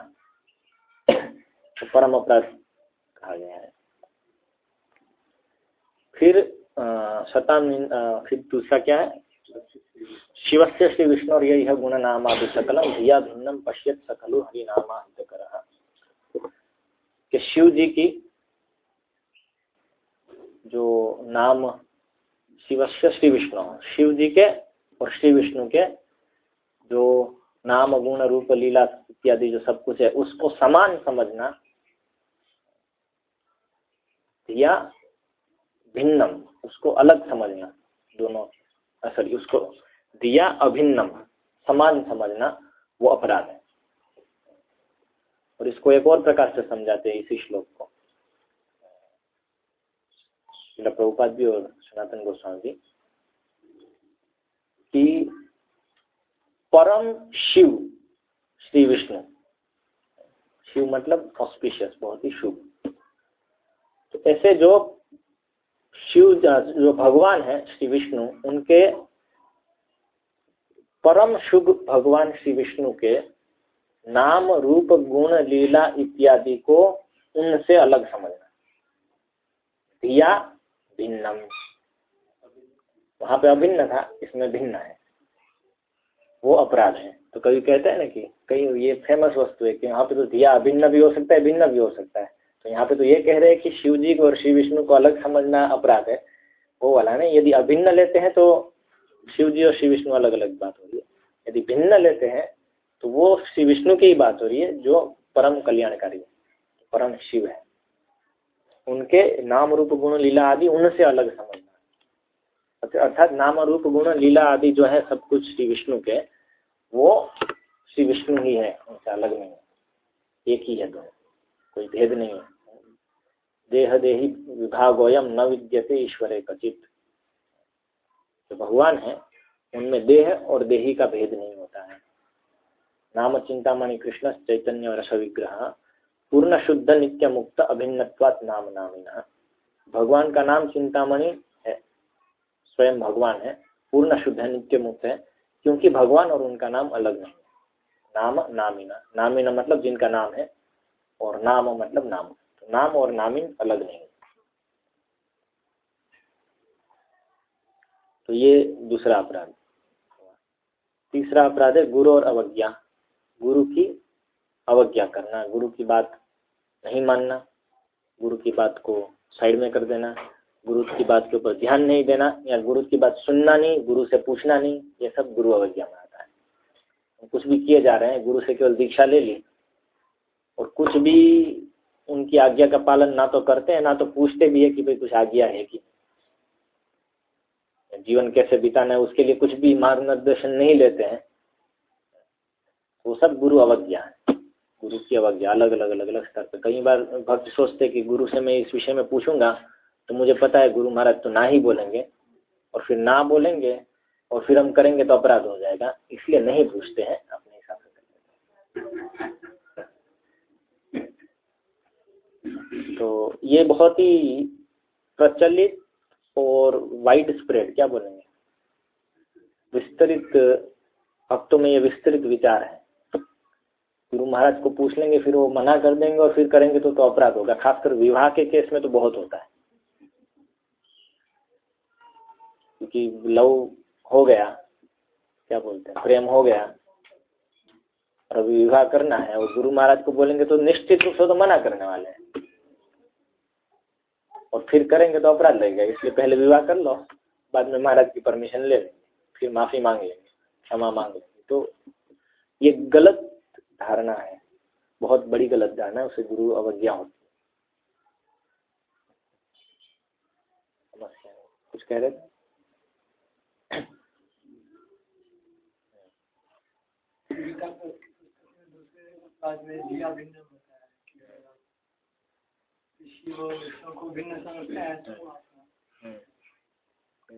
Speaker 1: तो परम अपराध कहा गया है। फिर शताम फिर दूसरा क्या है? शिव से श्री विष्णु और यही गुण नाम सकलम धिया भिन्नम पश्यत सकलु हरि नामा कर शिव जी की जो नाम शिव से श्री विष्णु शिव जी के और श्री विष्णु के जो नाम, गुण, रूप, लीला इत्यादि जो सब कुछ है, उसको समान समझना या भिन्नम, उसको अलग समझना, दोनों सॉरी उसको दिया अभिन्नम, समान समझना, वो अपराध है। और इसको एक और प्रकार से समझाते हैं इसी श्लोक को। प्रभुपाद भी और सनातन गोस्वामी जी, कि परम शिव, श्री विष्णु, शिव मतलब ऑस्पिशियस बहुत ही शुभ। ऐसे जो शिव, जो भगवान है श्री विष्णु, उनके परम शुभ भगवान श्री विष्णु के नाम, रूप, गुण, लीला इत्यादि को उनसे अलग समझना। दिया भिन्नम। वहाँ पे अभिन्न था, इसमें भिन्न है। वो अपराध है। तो कभी कहते हैं ना कि कई ये फ़ेमस वस्तु है कि यहाँ पे तो दिया अभिन्न भी हो सकता है, भिन्न भी हो सकता है। तो यहाँ पे तो ये कह रहे हैं कि शिव जी को और श्री विष्णु को अलग समझना अपराध है। वो वाला नहीं यदि अभिन्न लेते हैं तो शिव जी और श्री विष्णु अलग अलग बात हो रही है। यदि भिन्न लेते हैं तो वो श्री विष्णु की ही बात हो रही है, जो परम कल्याणकारी है, परम शिव है। उनके नाम रूप गुण लीला आदि उनसे अलग समझना। अर्थात नाम रूप गुण लीला आदि जो है सब कुछ श्री विष्णु के, वो श्री विष्णु ही है, उनसे अलग नहीं है। एक ही है दोनों। कोई भेद नहीं है। देह देही विभागोयम न विद्यते ईश्वर कचित। जो भगवान है, उनमें देह और देही का भेद नहीं होता है। नाम चिंतामणि कृष्ण चैतन्य रस विग्रह, पूर्ण शुद्ध नित्य मुक्त अभिन्नत्वात नाम नामिना। भगवान का नाम चिंतामणि है, स्वयं भगवान है, पूर्ण शुद्ध नित्य मुक्त है, क्योंकि भगवान और उनका नाम अलग नहीं। नाम नामिना। नामिना मतलब जिनका नाम है और नाम मतलब नाम। तो नाम और नामिन अलग नहीं। तो ये दूसरा अपराध। तीसरा अपराध है गुरु और अवज्ञा। गुरु की अवज्ञा करना। गुरु की बात नहीं मानना। गुरु की बात को साइड में कर देना। गुरु की बात के ऊपर ध्यान नहीं देना या गुरु की बात सुनना नहीं, गुरु से पूछना नहीं, ये सब गुरु अवज्ञा में आता है। कुछ भी किए जा रहे हैं, गुरु से केवल दीक्षा ले ली और कुछ भी उनकी आज्ञा का पालन ना तो करते हैं, ना तो पूछते भी है कि भाई कुछ आज्ञा है कि जीवन कैसे बिताना है, उसके लिए कुछ भी मार्गदर्शन नहीं लेते हैं। वो सब गुरु अवज्ञा है। गुरु की अवज्ञा, अलग अलग अलग अलग स्तर पर कई बार भक्त सोचते कि गुरु से मैं इस विषय में पूछूँगा तो मुझे पता है गुरु महाराज तो ना ही बोलेंगे। और फिर ना बोलेंगे, और फिर हम करेंगे तो अपराध हो जाएगा। इसलिए नहीं पूछते हैं अपने हिसाब से तो ये बहुत ही प्रचलित और वाइड स्प्रेड क्या बोलेंगे? विस्तृत भक्तों में ये विस्तृत विचार है। गुरु महाराज को पूछ लेंगे, फिर वो मना कर देंगे और फिर करेंगे तो तो अपराध होगा। खासकर विवाह के केस में तो बहुत होता है। क्योंकि लव हो गया, क्या बोलते हैं, प्रेम हो गया, और अभी विवाह करना है और गुरु महाराज को बोलेंगे तो निश्चित रूप से तो मना करने वाले हैं। और फिर करेंगे तो अपराध लगेगा, इसलिए पहले विवाह कर लो, बाद में महाराज की परमिशन ले लेंगे फिर माफ़ी मांग लेंगे, क्षमा मांग लेंगे। तो ये गलत धारणा है, बहुत बड़ी गलत धारणा है, उसे गुरु अवज्ञा होती है। कुछ कह रहे थे?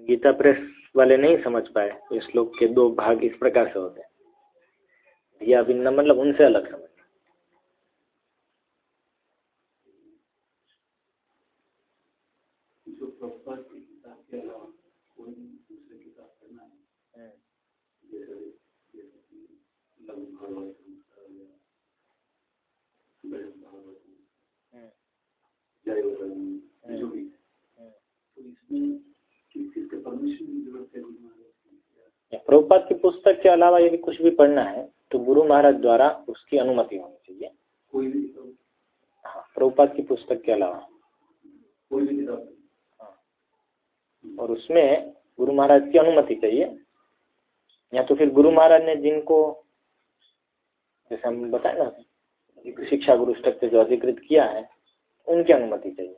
Speaker 1: गीता प्रेस वाले नहीं समझ पाए। इस श्लोक के दो भाग इस प्रकार से होते हैं। या भिन्न मतलब उनसे अलग समझ प्रभुपाद की पुस्तक के अलावा यदि कुछ भी पढ़ना है तो गुरु महाराज द्वारा उसकी अनुमति होनी चाहिए। कोई भी हाँ प्रभुपाद की पुस्तक के अलावा। कोई भी हाँ। और उसमें गुरु महाराज की अनुमति चाहिए। या तो फिर गुरु महाराज ने जिनको जैसे हम बताए ना शिक्षा गुरु स्टक से जो अधिकृत किया है उनकी अनुमति चाहिए।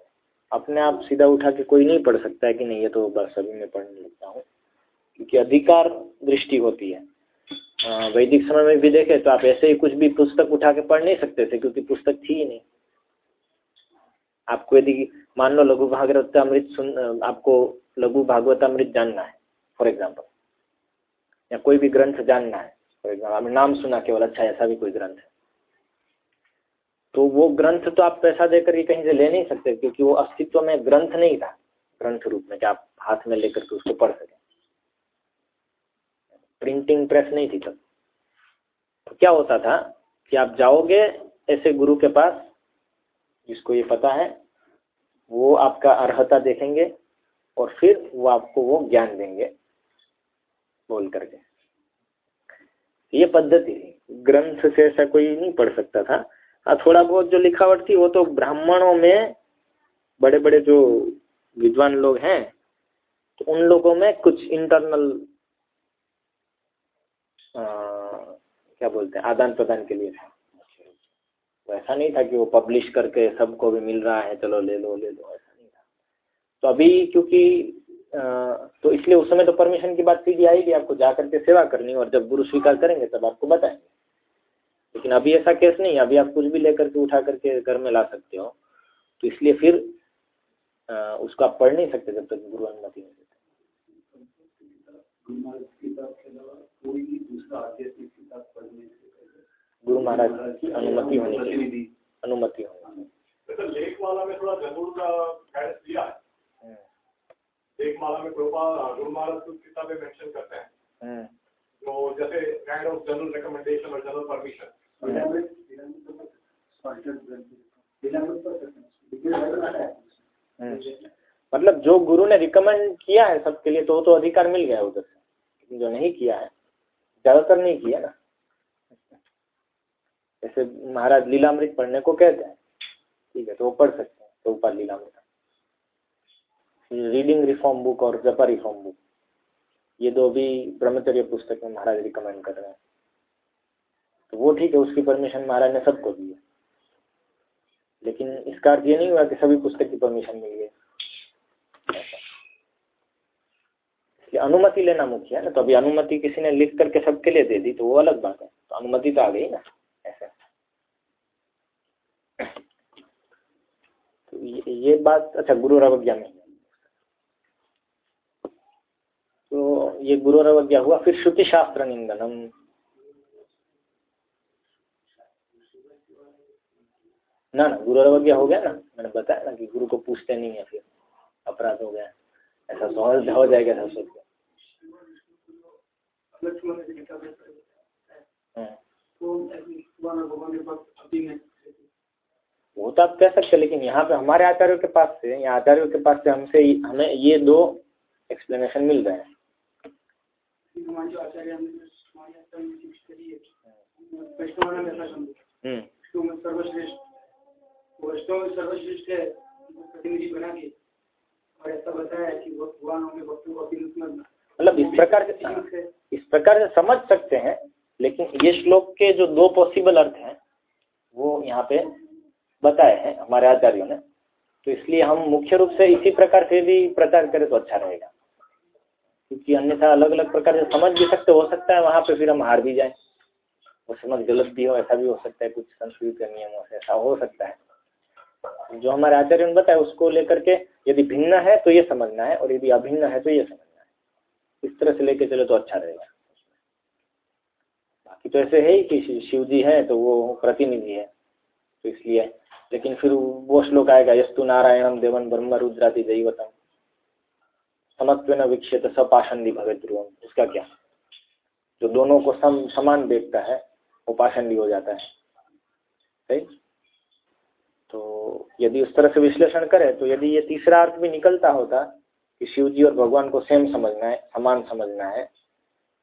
Speaker 1: अपने आप सीधा उठा के कोई नहीं पढ़ सकता है कि नहीं ये तो बस अभी मैं पढ़ने लगता हूँ। क्योंकि अधिकार दृष्टि होती है। वैदिक समय में भी देखे तो आप ऐसे ही कुछ भी पुस्तक उठा के पढ़ नहीं सकते थे क्योंकि पुस्तक थी ही नहीं। आपको यदि मान लो लघु भागवतामृत सुन, आपको लघु भागवतामृत जानना है फॉर एग्ज़ाम्पल या कोई भी ग्रंथ जानना है फॉर एग्ज़ाम्पल आपने नाम सुना केवल अच्छा ऐसा भी कोई ग्रंथ है। तो वो ग्रंथ तो आप पैसा देकर के कहीं से ले नहीं सकते, क्योंकि वो अस्तित्व में ग्रंथ नहीं था, ग्रंथ रूप में, कि आप हाथ में लेकर के उसको पढ़ सकें। प्रिंटिंग प्रेस नहीं थी तब। तो क्या होता था कि आप जाओगे ऐसे गुरु के पास, जिसको ये पता है, वो आपका अर्हता देखेंगे और फिर वो आपको वो ज्ञान देंगे बोल करके। ये पद्धति ग्रंथ से ऐसा कोई नहीं पढ़ सकता था। हाँ थोड़ा बहुत जो लिखावट थी, वो तो ब्राह्मणों में बड़े बड़े जो विद्वान लोग हैं तो उन लोगों में कुछ इंटरनल क्या बोलते हैं, आदान प्रदान के लिए। था तो ऐसा नहीं था कि वो पब्लिश करके सबको भी मिल रहा है, चलो ले लो ले लो, ऐसा नहीं था। तो अभी क्योंकि तो इसलिए उस समय तो परमिशन की बात सीधी आएगी आपको जा करके सेवा करनी और जब गुरु स्वीकार करेंगे तब आपको बताएँगे। लेकिन अभी ऐसा केस नहीं अभी आप कुछ भी लेकर के उठा करके घर में ला सकते हो। तो इसलिए फिर उसको आप पढ़ नहीं सकते जब तक गुरु अनुमति नहीं देते। गुरु महाराज की अनुमति होनी चाहिए। अनुमति होनी
Speaker 3: चाहिए लेख माला में थोड़ा ज़रूर का गाइडेंस दिया है। हम्म। लेख माला में गुरु महाराज कुछ किताबें मेंशन करते हैं। हम्म। तो जैसे काइंड ऑफ़ जनरल रिकमेंडेशन और जनरल परमिशन
Speaker 1: मतलब जो गुरु ने रिकमेंड किया है सबके लिए तो तो अधिकार मिल गया उधर से। जो नहीं किया है ज़्यादातर नहीं किया ना। जैसे महाराज लीलामृत पढ़ने को कहते हैं, ठीक है तो वो पढ़ सकते हैं तो ऊपर लीलामृत रीडिंग रिफॉर्म बुक और जपा रिफॉर्म बुक ये दो भी ब्रह्मचर्य पुस्तक में महाराज रिकमेंड कर रहे हैं। तो वो ठीक है, उसकी परमिशन महाराज ने सबको दी है। लेकिन इसका अर्थ ये नहीं हुआ कि सभी पुस्तक की परमिशन मिल गई इसलिए अनुमति लेना मुख्य है ना तो अभी अनुमति किसी ने लिख करके सबके लिए दे दी तो वो अलग बात है। तो अनुमति तो आ गई ना ऐसा। तो ये, ये बात अच्छा गुरु रवज्ञा में। तो ये गुरु रवज्ञा हुआ फिर श्रुति शास्त्र निंदनम। ना ना गुरु अवज्ञा हो गया ना मैंने बताया ना कि गुरु को पूछते नहीं है फिर अपराध हो गया। ऐसा सहज हो जाएगा सब सोच हाँ। वो तो आप कह सकते लेकिन यहाँ पे हमारे आचार्यों के पास से या आचार्यों के पास से हमसे हमें ये दो एक्सप्लेनेशन मिल रहे हैं। हम्म। सर्वश्रेष्ठ। वैष्णव सर्वश्रेष्ठ है प्रतिनिधि बना के। और ऐसा बताया कि भगवान होंगे भक्तों को मतलब इस प्रकार से इस प्रकार से समझ सकते हैं, लेकिन ये श्लोक के जो दो पॉसिबल अर्थ हैं, वो यहाँ पे बताए हैं हमारे आचार्यों ने। तो इसलिए हम मुख्य रूप से इसी प्रकार से भी प्रचार करें तो अच्छा रहेगा। क्योंकि अन्यथा अलग अलग प्रकार से समझ भी सकते, हो सकता है वहाँ पे फिर हम हार भी जाए। वो समझ गलत भी हो, ऐसा भी हो सकता है, कुछ संस्कृत के नियमों ऐसा हो सकता है। जो हमारे आचार्य ने बताया, उसको लेकर के यदि भिन्न है तो ये समझना है, और यदि अभिन्न है तो ये समझना है। इस तरह से लेके चले तो अच्छा रहेगा। बाकी तो ऐसे है ही कि शिव जी है तो वो प्रतिनिधि है तो इसलिए। लेकिन फिर वो श्लोक आएगा, यस्तु नारायणम देवन ब्रह्म रुद्राति दैवतम। समत्व न विक्षेत सपाषणी भगत ध्रुवम। उसका क्या? जो दोनों को सम, समान देखता है, वो पाषंडी हो जाता है। सही? तो यदि उस तरह से विश्लेषण करें तो यदि ये तीसरा अर्थ भी निकलता होता कि शिव जी और भगवान को सेम समझना है समान समझना है।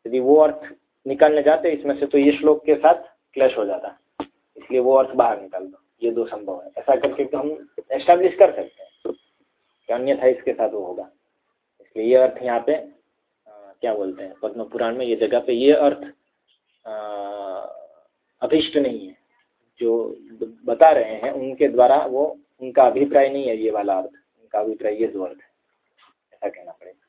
Speaker 1: यदि वो अर्थ निकालने जाते इसमें से तो ये श्लोक के साथ क्लैश हो जाता इसलिए वो अर्थ बाहर निकाल दो। ये दो संभव है। ऐसा करके तो हम एस्टेब्लिश कर सकते हैं कि अन्यथा इसके साथ वो होगा। इसलिए ये अर्थ यहाँ पे आ, क्या बोलते हैं पद्म पुराण में ये जगह पे ये अर्थ अभिष्ट नहीं है। जो बता रहे हैं उनके द्वारा वो उनका अभिप्राय नहीं है ये वाला अर्थ। उनका अभिप्राय ये जो अर्थ है। ऐसा कहना पड़ेगा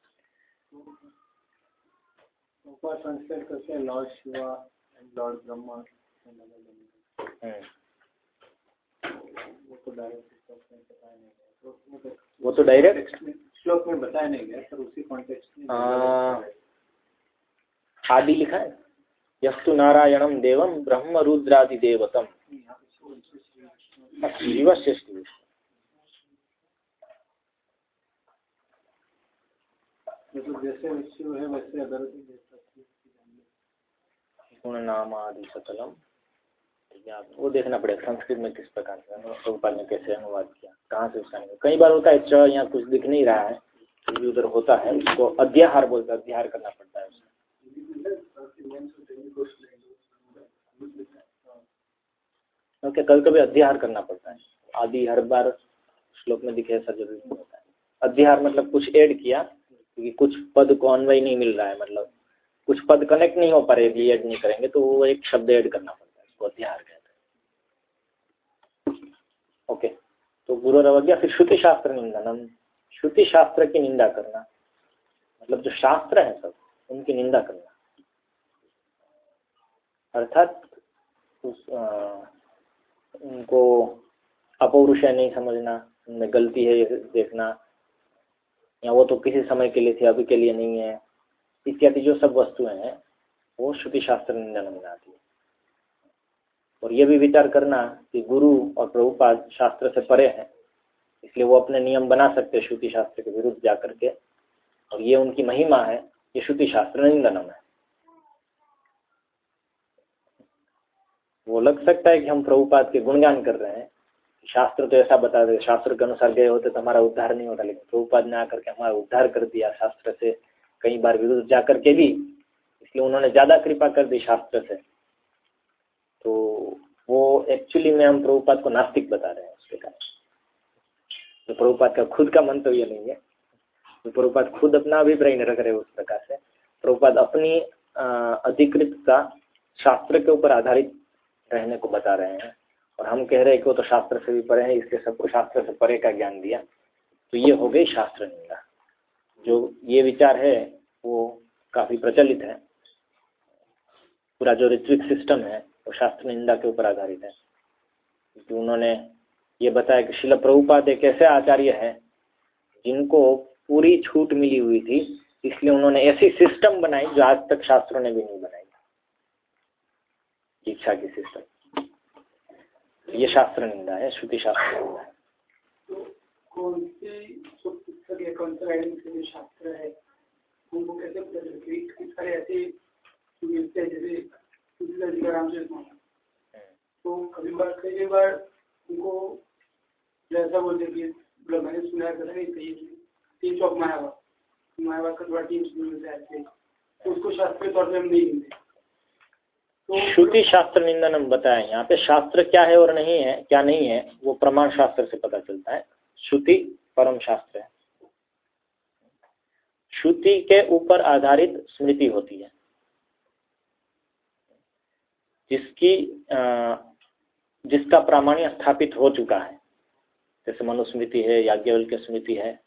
Speaker 2: ऊपर ट्रांसलेट करते lord Shiva and lord Brahma
Speaker 1: hmm.
Speaker 2: वो तो डायरेक्ट श्लोक में बताया नहीं गया तो तो
Speaker 1: वो तो डायरेक्ट
Speaker 2: श्लोक में बताया नहीं गया पर उसी कॉन्टेक्स्ट में
Speaker 1: हाँ। आदि लिखा है? यस्तु नारायणम देवम ब्रह्म रुद्रादि देवतम
Speaker 2: शिव
Speaker 1: से शिव
Speaker 2: तो
Speaker 1: नाम आदि सकलम। वो देखना पड़ेगा, संस्कृत में किस प्रकार से प्रभुपाद ने कैसे अनुवाद किया, कहाँ से उसका कई बार होता है च यहाँ कुछ दिख नहीं रहा है उधर होता है, उसको अध्याहार बोलते हैं अध्याहार करना पड़ता है उसका ओके, कभी कभी अध्याहार करना पड़ता है। आदि हर बार श्लोक में दिखे ऐसा ज़रूरी होता है। अध्याहार मतलब कुछ ऐड किया क्योंकि कुछ पद को अन्वय नहीं मिल रहा है मतलब कुछ पद कनेक्ट नहीं हो पा रहे यदि ऐड नहीं करेंगे तो वो एक शब्द ऐड करना पड़ता है उसको अध्याहार कहते हैं। ओके तो गुरु अवज्ञा फिर श्रुति शास्त्र निंदनम श्रुति शास्त्र की निंदा करना मतलब जो शास्त्र है सब उनकी निंदा करना। अर्थात उस अ, उनको अपौरुषय नहीं समझना उनमें गलती है देखना या वो तो किसी समय के लिए थी, अभी के लिए नहीं है, इत्यादि जो सब वस्तुएँ हैं, वो श्रुति शास्त्र निंदन में आती है और ये भी विचार करना कि गुरु और प्रभुपाद शास्त्र से परे हैं, इसलिए वो अपने नियम बना सकते हैं श्रुति शास्त्र के विरुद्ध जा करके और ये उनकी महिमा है, ये श्रुति शास्त्र निंदनम है। वो लग सकता है कि हम प्रभुपाद के गुणगान कर रहे हैं शास्त्र तो ऐसा बता दे, शास्त्र के अनुसार गए होते तो हमारा उद्धार नहीं होता, लेकिन प्रभुपाद ने आकर के हमारा उद्धार कर दिया शास्त्र से, कई बार विरुद्ध जाकर के भी। इसलिए उन्होंने ज़्यादा कृपा कर दी शास्त्र से। तो वो एक्चुअली में हम प्रभुपाद को नास्तिक बता रहे हैं उसके कारण। तो प्रभुपाद का खुद का मंतव्य नहीं है। तो प्रभुपाद खुद अपना अभिप्राय नहीं रख रहे उस प्रकार से। प्रभुपाद अपनी अधिकृतता शास्त्र के ऊपर आधारित रहने को बता रहे हैं। और हम कह रहे हैं कि वो तो शास्त्र से भी परे हैं, इसलिए सबको शास्त्र से परे का ज्ञान दिया। तो ये हो गई शास्त्र निंदा। जो ये विचार है, वो काफ़ी प्रचलित है। पूरा जो ऋत्विक सिस्टम है, वो शास्त्र निंदा के ऊपर आधारित है। क्योंकि उन्होंने ये बताया कि शिल प्रभुपाद एक ऐसे आचार्य है, जिनको पूरी छूट मिली हुई थी, इसलिए उन्होंने ऐसी सिस्टम बनाई जो आज तक शास्त्रों ने भी नहीं बनाई। दीक्षा की सिस्टम ये शास्त्र निंदा है, श्रुति शास्त्र निंदा है।
Speaker 4: तो कौन कौन शास्त्र है उनको कैसे ऐसे मिलते हैं जैसे तो कभी बार कई बार उनको जैसा बोलते कि मतलब मैंने सुना है तीन चौक टीम मिलता है उसको शास्त्रीय तौर पे हम नहीं मिलते
Speaker 1: श्रुति शास्त्र निंदन हम बताएँ। यहाँ पे शास्त्र क्या है और नहीं है, क्या नहीं है, वो प्रमाण शास्त्र से पता चलता है। श्रुति परम शास्त्र है। श्रुति के ऊपर आधारित स्मृति होती है। जिसकी जिसका प्रामाण्य स्थापित हो चुका है। जैसे मनुस्मृति है, याज्ञवल्क्य स्मृति है,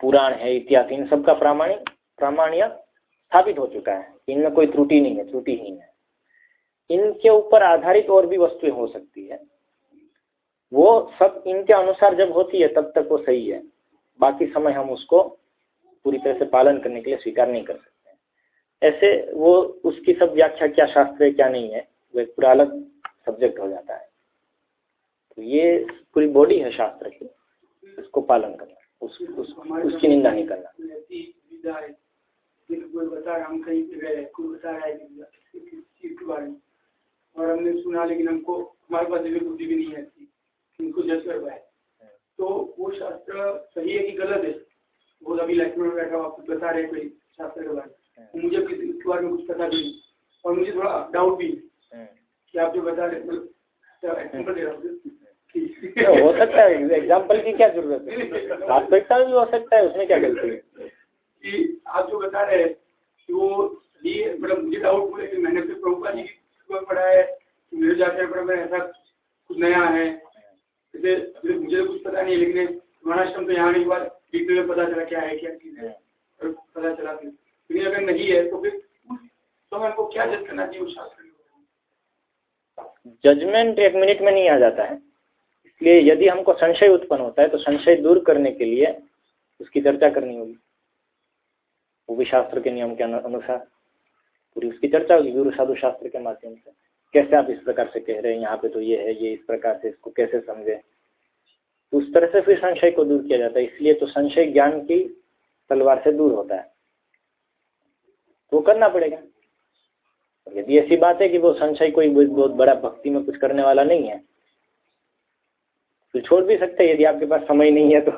Speaker 1: पुराण है इत्यादि इन सबका प्रामाण्य प्रामाण्य स्थापित हो चुका है। इनमें कोई त्रुटि नहीं है त्रुटिहीन है इनके ऊपर आधारित और भी वस्तुएँ हो सकती है। वो सब इनके अनुसार जब होती है तब तक वो सही है। बाकी समय हम उसको पूरी तरह से पालन करने के लिए स्वीकार नहीं कर सकते ऐसे वो उसकी सब व्याख्या क्या शास्त्र है क्या नहीं है वो एक पूरा अलग सब्जेक्ट हो जाता है। तो ये पूरी बॉडी है शास्त्र की उसको पालन करना उस, उस, उसकी निंदा नहीं करना।
Speaker 4: जैसे कोई बता रहा, हम कहीं पे गए, कोई बता रहा है कि बारे में और हमने सुना लेकिन हमको, हमारे पास बुद्धि भी नहीं ऐसी, कि उनको जज तो वो शास्त्र सही है कि गलत है? वो अभी में बैठा बता रहे कोई शास्त्र के बारे में। मुझे किसी के बारे में कुछ पता भी नहीं। और मुझे थोड़ा डाउट भी। कि आप जो बता रहे मतलब एग्ज़ाम्पल दे रहा हूँ?
Speaker 1: तो हो सकता है एग्ज़ाम्पल की क्या ज़रूरत है? वास्तविकता भी हो सकता है, उसमें क्या गलती है?
Speaker 4: कि आप जो बता रहे हैं कि वो ये मतलब मुझे डाउट हुआ कि मैंने फिर प्रभुपा जी की पढ़ा है मेरे जाकर पढ़ा मैं ऐसा कुछ नया है, जैसे जैसे मुझे तो कुछ पता नहीं है, लेकिन हमारा आश्रम तो यहाँ नहीं हुआ डिटेल में पता चला क्या है, क्या चीज़ है, और पता चला फिर लेकिन अगर नहीं है तो फिर उस समय हमको क्या जज करना चाहिए उस शास्त्र
Speaker 1: जजमेंट एक मिनट में नहीं आ जाता है। इसलिए यदि हमको संशय उत्पन्न होता है तो संशय दूर करने के लिए उसकी चर्चा करनी होगी। वो भी शास्त्र के नियम के अनुसार। पूरी उसकी चर्चा होगी गुरु साधु शास्त्र के माध्यम से। कैसे आप इस प्रकार से कह रहे हैं, यहाँ पे तो ये है, ये इस प्रकार से इसको कैसे समझे? तो उस तरह से फिर संशय को दूर किया जाता है, इसलिए तो संशय ज्ञान की तलवार से दूर होता है। तो करना पड़ेगा। यदि ऐसी बात है कि वो संशय कोई बहुत बड़ा भक्ति में कुछ करने वाला नहीं है तो छोड़ भी सकते हैं। यदि आपके पास समय नहीं है तो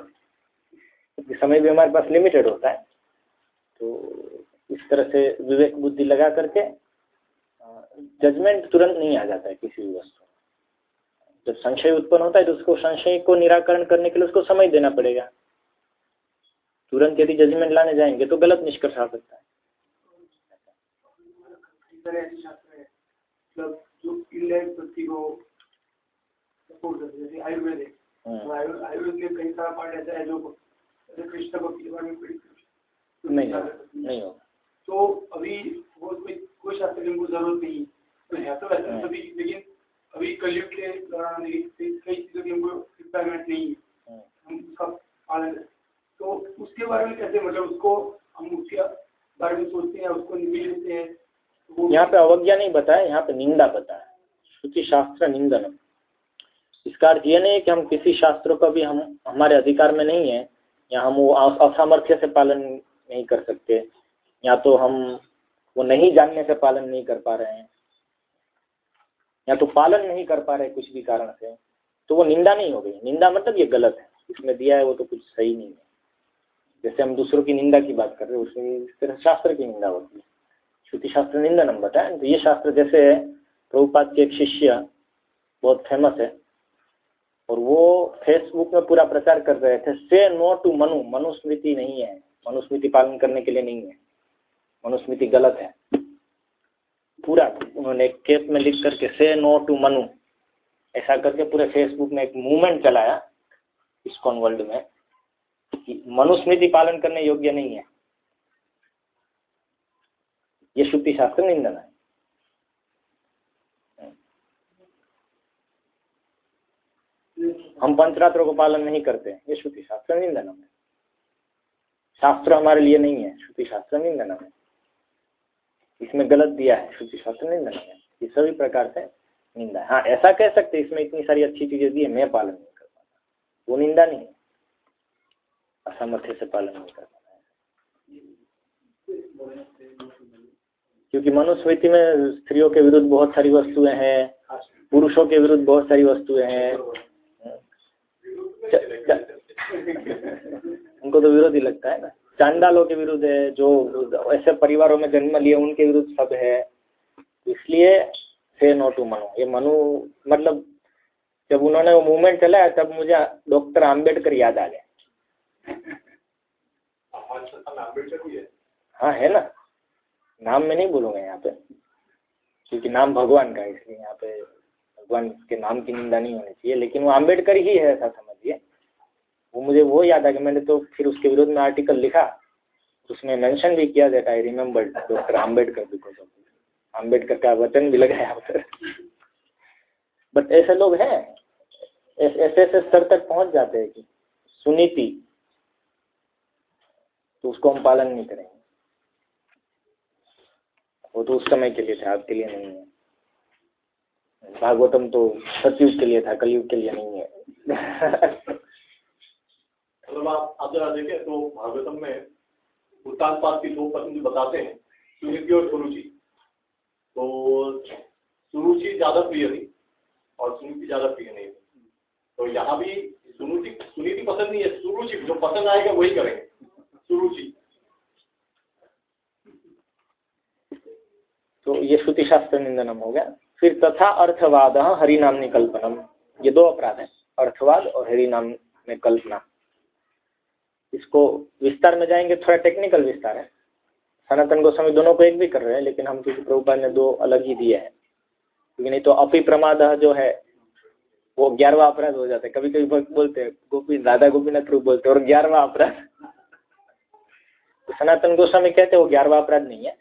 Speaker 1: समय भी हमारे पास लिमिटेड होता है। तो इस तरह से विवेक बुद्धि लगा करके जजमेंट तुरंत नहीं आ जाता है किसी भी वस्तु जब संशय उत्पन्न होता है तो उसको संशय को निराकरण करने के लिए उसको समय देना पड़ेगा। तुरंत यदि जजमेंट लाने जाएँगे तो गलत निष्कर्ष आ सकता है।
Speaker 4: मतलब जो को सपोर्ट करते जैसे आयुर्वेद आयुर्वेद में कई सारा पार्ट ऐसा है जो कृष्ण भक्ति के बारे में
Speaker 1: नहीं नहीं होगा।
Speaker 4: तो अभी वो कोई कोई शास्त्र की ज़रूरत नहीं तो है तो वैसे सभी। लेकिन अभी कलयुग के दौरान कई चीज़ों की हमको रिक्वायरमेंट नहीं है। हम उसका पालन तो उसके बारे में कैसे मतलब उसको हम उसके बारे में सोचते हैं उसको लेते हैं
Speaker 1: यहाँ पे अवज्ञा नहीं बताया यहाँ पे निंदा बताया। श्रुति शास्त्र निंदन इसका अर्थ ये नहीं है कि हम किसी शास्त्रों का भी हम हमारे अधिकार में नहीं है या हम वो असामर्थ्य से पालन नहीं कर सकते। या तो हम वो नहीं जानने से पालन नहीं कर पा रहे हैं। या तो पालन नहीं कर पा रहे कुछ भी कारण से तो वो निंदा नहीं हो गई। निंदा मतलब ये गलत है। इसमें दिया है वो तो कुछ सही नहीं है। जैसे हम दूसरों की निंदा की बात कर रहे हैं, उसमें इस तरह शास्त्र की निंदा होती है। श्रुति शास्त्र निंदा हम बताए तो ये शास्त्र जैसे प्रभुपाद के एक शिष्य बहुत फ़ेमस है, और वो फेसबुक में पूरा प्रचार कर रहे थे, से नो टू मनु, मनुस्मृति नहीं है। मनुस्मृति पालन करने के लिए नहीं है। मनुस्मृति गलत है। पूरा उन्होंने केस में लिख करके से नो टू मनु ऐसा करके पूरे फेसबुक में एक मूवमेंट चलाया इस्कॉन वर्ल्ड में कि मनुस्मृति पालन करने योग्य नहीं है। ये श्रुति शास्त्र निंदन है। हम पंचरात्रों को पालन नहीं करते ये श्रुति शास्त्र निंदन है। शास्त्र हमारे लिए नहीं है, श्रुति शास्त्र निंदन है। इसमें गलत दिया है, श्रुति शास्त्र निंदन है। ये सभी प्रकार से निंदा है। हाँ ऐसा कह सकते इसमें इतनी सारी अच्छी चीज़ें दी है, मैं पालन नहीं कर पाता। वो निंदा नहीं है। असामर्थ्य से पालन नहीं कर पाता क्योंकि मनुस्मृति में स्त्रियों के विरुद्ध बहुत सारी वस्तुएँ हैं, पुरुषों के विरुद्ध बहुत सारी वस्तुएँ हैं। उनको तो विरोधी लगता है ना। चांडालों के विरुद्ध है जो ऐसे परिवारों में जन्म लिए उनके विरुद्ध सब है। इसलिए से नो टू मनु। ये मनु मतलब जब उन्होंने वो मूवमेंट चलाया तब मुझे डॉक्टर आम्बेडकर याद आ गए हाँ है। ना। नाम में नहीं बोलूँगा यहाँ पे। क्योंकि नाम भगवान का है इसलिए यहाँ पे भगवान के नाम की निंदा नहीं होनी चाहिए। लेकिन वो आम्बेडकर ही है ऐसा समझिए वो मुझे वो याद आ गया। मैंने तो फिर उसके विरोध में आर्टिकल लिखा। उसमें मेंशन भी किया जाता है remember doctor Ambedkar because of Ambedkar का वचन भी लगाया उधर बट ऐसे लोग हैं। ऐसे ऐसे स्तर तक पहुँच जाते हैं कि सुनीति तो उसको हम पालन नहीं करेंगे। वो तो उस समय के लिए था आपके लिए नहीं है। भागवतम तो सतयुग के लिए था, कलयुग के लिए नहीं है। (laughs)
Speaker 3: मतलब आप जरा देखें तो भागवतम में उत्तान पात की दो पत्नी बताते हैं सुनीति और सुरुचि तो सुरुचि ज़्यादा प्रिय थी और सुनीति ज़्यादा प्रिय नहीं थी। तो यहाँ भी सुरुचि सुनीति पसंद नहीं है सुरुचि जो पसंद आएगा वही करेंगे। सुरुचि
Speaker 1: तो ये श्रुति शास्त्र निंदनम हो गया। फिर तथा अर्थवाद हरिनाम कल्पनम ये दो अपराध है, अर्थवाद और हरिनाम में कल्पना इसको विस्तार में जाएँगे, थोड़ा टेक्निकल विस्तार है। सनातन गोस्वामी दोनों को एक भी कर रहे हैं, लेकिन हम किसी प्रभुपाद ने दो अलग ही दिए हैं। क्योंकि नहीं तो अपी प्रमाद जो है, वो ग्यारहवा अपराध हो जाता है। कभी कभी बोलते हैं, गोपी, राधा गोपीनाथ रूप बोलते हैं, और ग्यारहवा अपराध। तो सनातन गोस्वामी कहते हैं, वो ग्यारहवा अपराध नहीं है।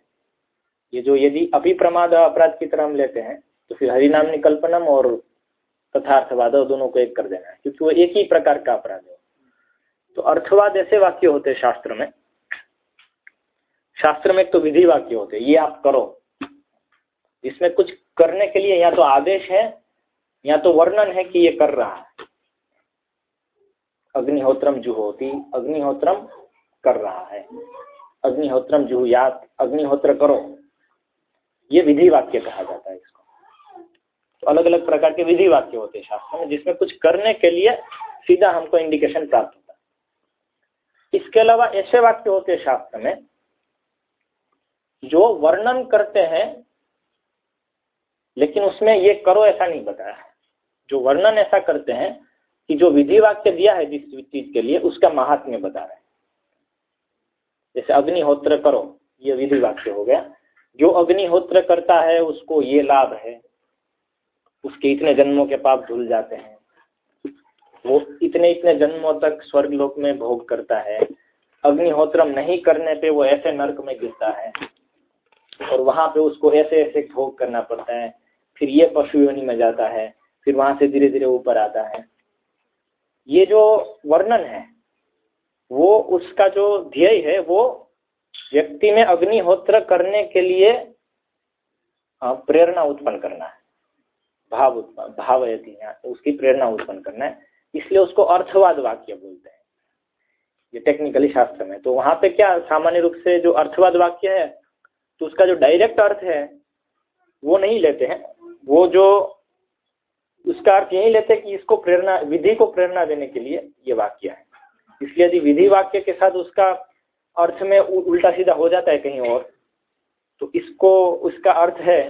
Speaker 1: ये जो यदि अभिप्रमाद अपराध की तरह हम लेते हैं तो फिर हरिनाम निकल्पनम और तथार्थवाद दोनों को एक कर देना है, क्योंकि वो एक ही प्रकार का अपराध है। तो अर्थवाद ऐसे वाक्य होते हैं शास्त्र में। शास्त्र में एक तो विधि वाक्य होते ये आप करो। इसमें कुछ करने के लिए या तो आदेश है, या तो वर्णन है कि ये कर रहा है। अग्निहोत्रम जुहोती, अग्निहोत्रम कर रहा है। अग्निहोत्रम जुहुयात, अग्निहोत्र करो। ये विधि वाक्य कहा जाता है इसको। तो अलग अलग प्रकार के विधि वाक्य होते हैं शास्त्र में, जिसमें कुछ करने के लिए सीधा हमको इंडिकेशन प्राप्त इसके अलावा ऐसे वाक्य होते हैं शास्त्र में, जो वर्णन करते हैं, लेकिन उसमें ये करो ऐसा नहीं बताया। जो वर्णन ऐसा करते हैं कि जो विधि वाक्य दिया है जिस चीज़ के लिए, उसका महात्म्य बता रहे हैं। जैसे अग्निहोत्र करो, ये विधि वाक्य हो गया। जो अग्निहोत्र करता है, उसको ये लाभ है। उसके इतने जन्मों के पाप धुल जाते हैं। वो इतने इतने जन्मों तक स्वर्ग लोक में भोग करता है। अग्निहोत्रम नहीं करने पे वो ऐसे नर्क में गिरता है। और वहाँ पे उसको ऐसे ऐसे भोग करना पड़ता है। फिर ये पशु योनि में जाता है। फिर वहाँ से धीरे धीरे ऊपर आता है। ये जो वर्णन है, वो उसका जो ध्येय है, वो व्यक्ति में अग्निहोत्र करने के लिए प्रेरणा उत्पन्न करना है। भाव उत्पन्न, भाव यदि उसकी प्रेरणा उत्पन्न करना है। इसलिए उसको अर्थवाद वाक्य बोलते हैं। ये टेक्निकली शास्त्र में। तो वहाँ पे क्या सामान्य रूप से जो अर्थवाद वाक्य है तो उसका जो डायरेक्ट अर्थ है, वो नहीं लेते हैं। वो जो उसका अर्थ यही लेते हैं कि इसको प्रेरणा, विधि को प्रेरणा देने के लिए ये वाक्य है। इसलिए यदि विधि वाक्य के साथ उसका अर्थ में उल्टा सीधा हो जाता है कहीं और तो इसको, उसका अर्थ है,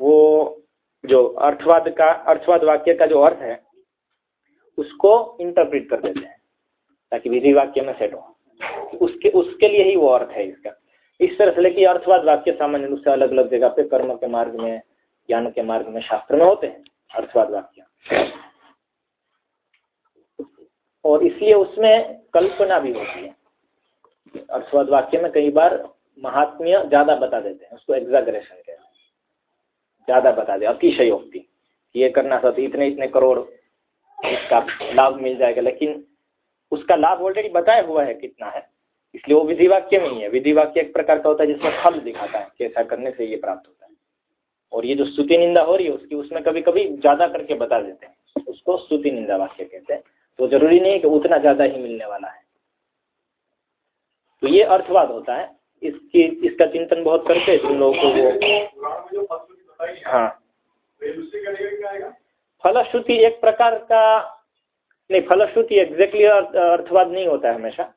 Speaker 1: वो जो अर्थवाद का, अर्थवाद वाक्य का जो अर्थ है उसको इंटरप्रिट कर देते हैं, ताकि विधि वाक्य में सेट हो। उसके उसके लिए ही वो अर्थ है इसका। इस तरह से लेकिन अर्थवाद वाक्य सामान्य रूप से अलग अलग जगह पे कर्म के मार्ग में, ज्ञान के मार्ग में शास्त्र में होते हैं, अर्थवाद वाक्य। और इसलिए उसमें कल्पना भी होती है। अर्थवाद वाक्य में कई बार महात्म्य ज़्यादा बता देते हैं, उसको एग्जाग्रेशन कहते हैं। ज़्यादा बता दे, अतिशयोक्ति। ये करना था तो इतने इतने करोड़ इसका लाभ मिल जाएगा, लेकिन उसका लाभ ऑलरेडी बताया हुआ है कितना है। इसलिए वो विधि वाक्य में ही है। विधि वाक्य एक प्रकार का होता है जिसमें फल दिखाता है, कि ऐसा करने से ये प्राप्त होता है। और ये जो स्तुति निंदा हो रही है, उसकी उसमें कभी कभी ज़्यादा करके बता देते हैं। उसको स्तुति निंदा वाक्य कहते हैं। तो ज़रूरी नहीं है कि उतना ज़्यादा ही मिलने वाला है। तो ये अर्थवाद होता है। इसकी, इसका चिंतन बहुत करते हैं जिन लोगों को वो हाँ। फलश्रुति एक प्रकार का, नहीं, फलश्रुति एग्जैक्टली अर्थवाद नहीं होता है हमेशा।